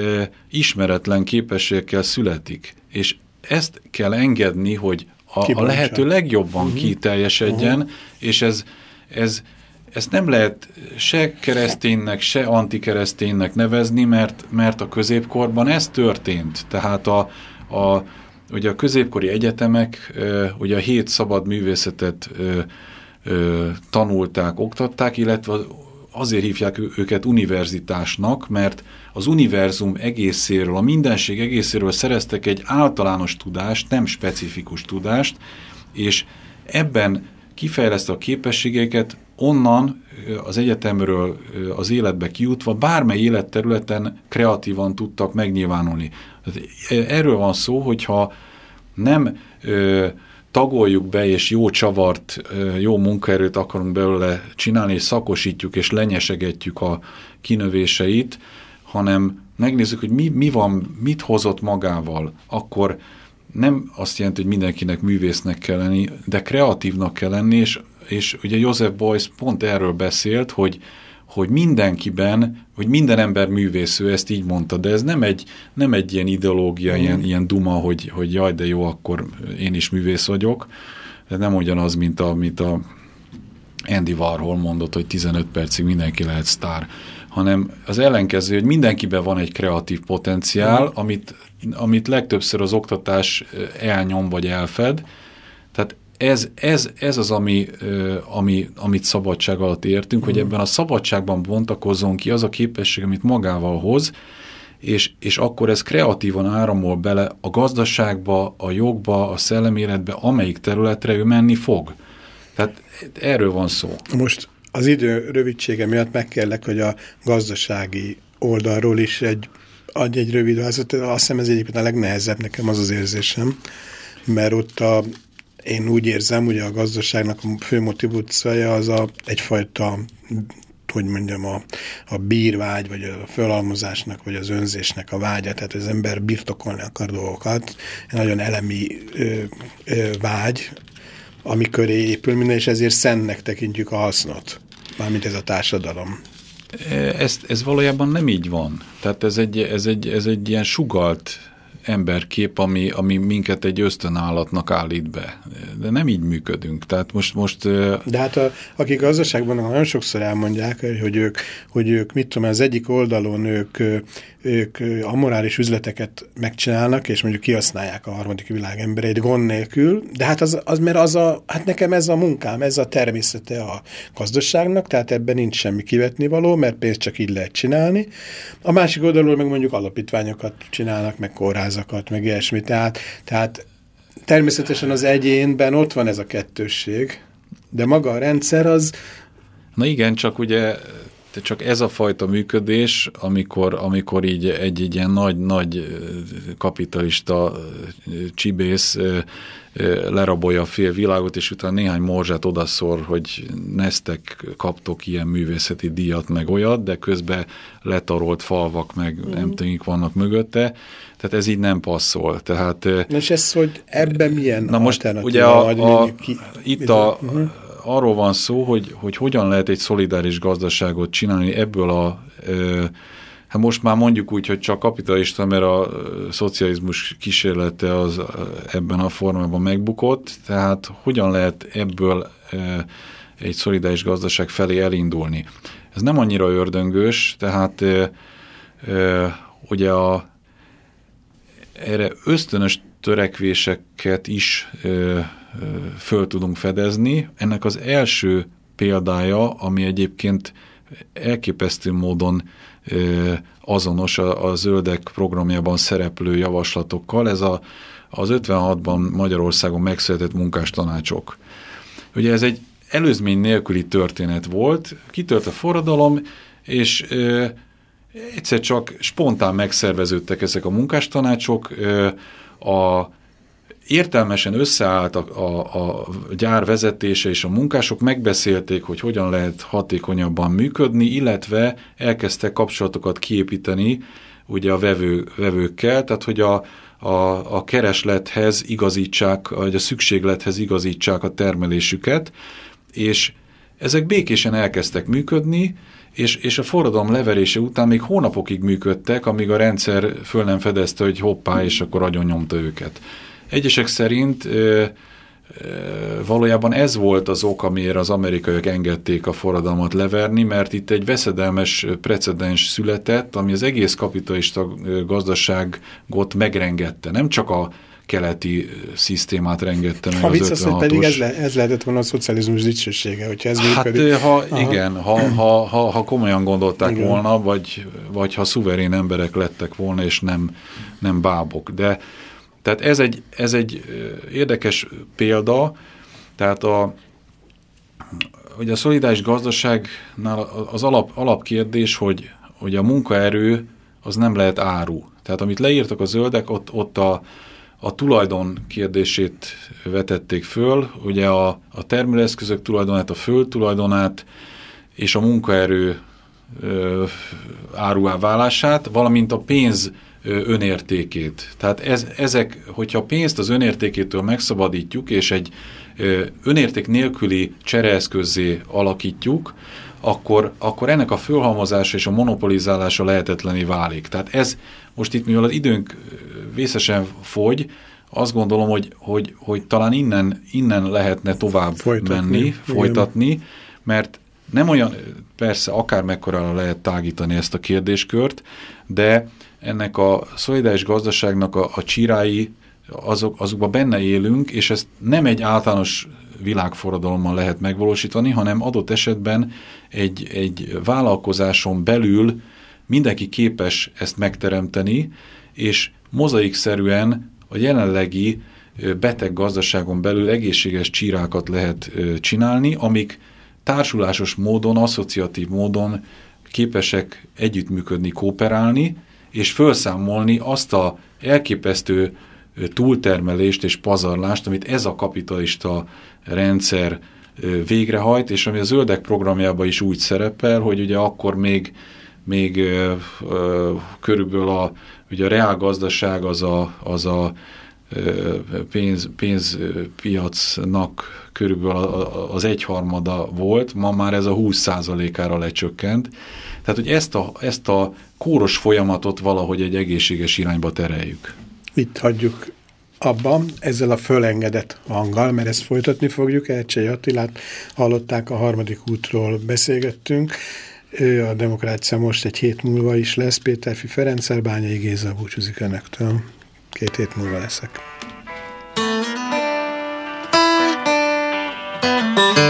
ismeretlen képességekkel születik. És ezt kell engedni, hogy a, a lehető legjobban uh mhm. -huh. kiteljesedjen, uh mhm. -huh. és ez, ez, ezt nem lehet se kereszténynek, se antikereszténynek nevezni, mert, mert a középkorban ez történt. Tehát a, a, ugye a középkori egyetemek ugye a hét szabad művészetet tanulták, oktatták, illetve azért hívják őket univerzitásnak, mert az univerzum egészéről, a mindenség egészéről szereztek egy általános tudást, nem specifikus tudást, és ebben kifejleszte a képességeket, onnan az egyetemről az életbe kijutva bármely életterületen kreatívan tudtak megnyilvánulni. Erről van szó, hogyha nem ö, tagoljuk be, és jó csavart, jó munkaerőt akarunk belőle csinálni, és szakosítjuk, és lenyesegetjük a kinövéseit, hanem megnézzük, hogy mi, mi van, mit hozott magával, akkor nem azt jelenti, hogy mindenkinek művésznek kell lenni, de kreatívnak kell lenni, és, és ugye Joseph Boyce pont erről beszélt, hogy, hogy mindenkiben, hogy minden ember művész, ő ezt így mondta, de ez nem egy, nem egy ilyen ideológia, mm. ilyen, ilyen duma, hogy, hogy jaj, de jó, akkor én is művész vagyok. De nem ugyanaz, mint a, mint a Andy Warhol mondott, hogy 15 percig mindenki lehet sztár, hanem az ellenkező, hogy mindenkiben van egy kreatív potenciál, mm. amit, amit legtöbbször az oktatás elnyom vagy elfed, ez, ez, ez az, ami, ami, amit szabadság alatt értünk, hogy ebben a szabadságban bontakozzon ki az a képesség, amit magával hoz, és, és akkor ez kreatívan áramol bele a gazdaságba, a jogba, a szelleméletbe, amelyik területre ő menni fog. Tehát erről van szó.
Most az idő rövidsége miatt megkérlek, hogy a gazdasági oldalról is egy, adj egy rövid vázat. Azt hiszem ez egyébként a legnehezebb nekem az az érzésem, mert ott a én úgy érzem, hogy a gazdaságnak a fő motivációja az a, egyfajta hogy mondjam, a, a bírvágy, vagy a fölalmozásnak, vagy az önzésnek a vágya, tehát az ember birtokolni akar dolgokat, egy nagyon elemi ö, ö, vágy, ami köré épül minden, és ezért szennek tekintjük a hasznot, mármint ez a társadalom.
Ez, ez valójában nem így van. Tehát ez egy, ez egy, ez egy ilyen sugalt emberkép, ami, ami minket egy ösztönállatnak állít be. De nem így működünk. Tehát most... most
De hát a, akik gazdaságban nagyon sokszor elmondják, hogy ők, hogy ők mit tudom, az egyik oldalon ők, ők amorális üzleteket megcsinálnak, és mondjuk kihasználják a harmadik világ embereit gond nélkül, de hát az, az mert az a, hát nekem ez a munkám, ez a természete a gazdaságnak, tehát ebben nincs semmi kivetni való, mert pénzt csak így lehet csinálni. A másik oldalról meg mondjuk alapítványokat csinálnak, meg kórházakat, meg ilyesmi. Tehát, tehát természetesen az egyénben ott van ez a kettősség, de maga a rendszer az...
Na igen, csak ugye csak ez a fajta működés, amikor, amikor így egy, egy ilyen nagy-nagy kapitalista csibész lerabolja a fél világot, és utána néhány morzsát odaszor, hogy neztek, kaptok ilyen művészeti díjat, meg olyat, de közben letarolt falvak, meg mm. nem tűnik vannak mögötte. Tehát ez így nem passzol. Tehát,
na és ez, hogy ebben milyen
na most ugye a, a, a, ki, itt a, uh -huh. arról van szó, hogy, hogy hogyan lehet egy szolidáris gazdaságot csinálni ebből a Hát most már mondjuk úgy, hogy csak kapitalista, mert a szocializmus kísérlete az ebben a formában megbukott, tehát hogyan lehet ebből egy szolidáris gazdaság felé elindulni. Ez nem annyira ördöngős, tehát ugye a, erre ösztönös törekvéseket is föl tudunk fedezni. Ennek az első példája, ami egyébként elképesztő módon azonos a, a zöldek programjában szereplő javaslatokkal. Ez a, az 56-ban Magyarországon megszületett munkástanácsok. Ugye ez egy előzmény nélküli történet volt, kitört a forradalom, és ö, egyszer csak spontán megszerveződtek ezek a munkástanácsok, ö, a értelmesen összeállt a, a, a gyár vezetése és a munkások megbeszélték, hogy hogyan lehet hatékonyabban működni, illetve elkezdtek kapcsolatokat kiépíteni ugye a vevő, vevőkkel, tehát hogy a, a, a kereslethez igazítsák, vagy a szükséglethez igazítsák a termelésüket, és ezek békésen elkezdtek működni, és, és a forradalom leverése után még hónapokig működtek, amíg a rendszer föl nem fedezte, hogy hoppá, és akkor agyon nyomta őket. Egyesek szerint ö, ö, valójában ez volt az ok, amiért az amerikaiak engedték a forradalmat leverni, mert itt egy veszedelmes precedens született, ami az egész kapitalista gazdaságot megrengette. Nem csak a keleti szisztémát rengette meg
ha az 56 pedig ez, le, ez lehetett volna a szocializmus dicsősége, hogyha ez
hát, működik. Ha, igen, ha, ha, ha, ha komolyan gondolták igen. volna, vagy, vagy ha szuverén emberek lettek volna, és nem, nem bábok. De tehát ez egy, ez egy érdekes példa, tehát a, hogy a szolidáris gazdaságnál az alap, alapkérdés, hogy, hogy a munkaerő az nem lehet áru. Tehát amit leírtak a zöldek, ott, ott a, a tulajdon kérdését vetették föl, ugye a, a termelőeszközök tulajdonát, a föld tulajdonát és a munkaerő ö, áruá válását, valamint a pénz önértékét. Tehát ez, ezek, hogyha pénzt az önértékétől megszabadítjuk, és egy önérték nélküli csereeszközzé alakítjuk, akkor, akkor ennek a fölhalmozása és a monopolizálása lehetetlené válik. Tehát ez most itt, mivel az időnk vészesen fogy, azt gondolom, hogy, hogy, hogy talán innen, innen lehetne tovább folytatni, menni, folytatni, mert nem olyan, persze akár mekkora lehet tágítani ezt a kérdéskört, de ennek a szolidáris gazdaságnak a, a csirái, azok, azokban benne élünk, és ezt nem egy általános világforradalommal lehet megvalósítani, hanem adott esetben egy, egy vállalkozáson belül mindenki képes ezt megteremteni, és mozaikszerűen a jelenlegi beteg gazdaságon belül egészséges csírákat lehet csinálni, amik társulásos módon, asszociatív módon képesek együttműködni, kooperálni, és felszámolni azt a elképesztő túltermelést és pazarlást, amit ez a kapitalista rendszer végrehajt, és ami a zöldek programjában is úgy szerepel, hogy ugye akkor még, még körülbelül a, ugye a reálgazdaság az a, az a pénz, pénzpiacnak körülbelül az egyharmada volt, ma már ez a 20%-ára lecsökkent. Tehát, hogy ezt a, ezt a kóros folyamatot valahogy egy egészséges irányba tereljük.
Itt hagyjuk abban, ezzel a fölengedett hanggal, mert ezt folytatni fogjuk, Elcsei Attilát hallották, a harmadik útról beszélgettünk, a demokrácia most egy hét múlva is lesz, Péterfi Ferenc, Bányai Géza búcsúzik önöktől. Két hét múlva leszek.
tell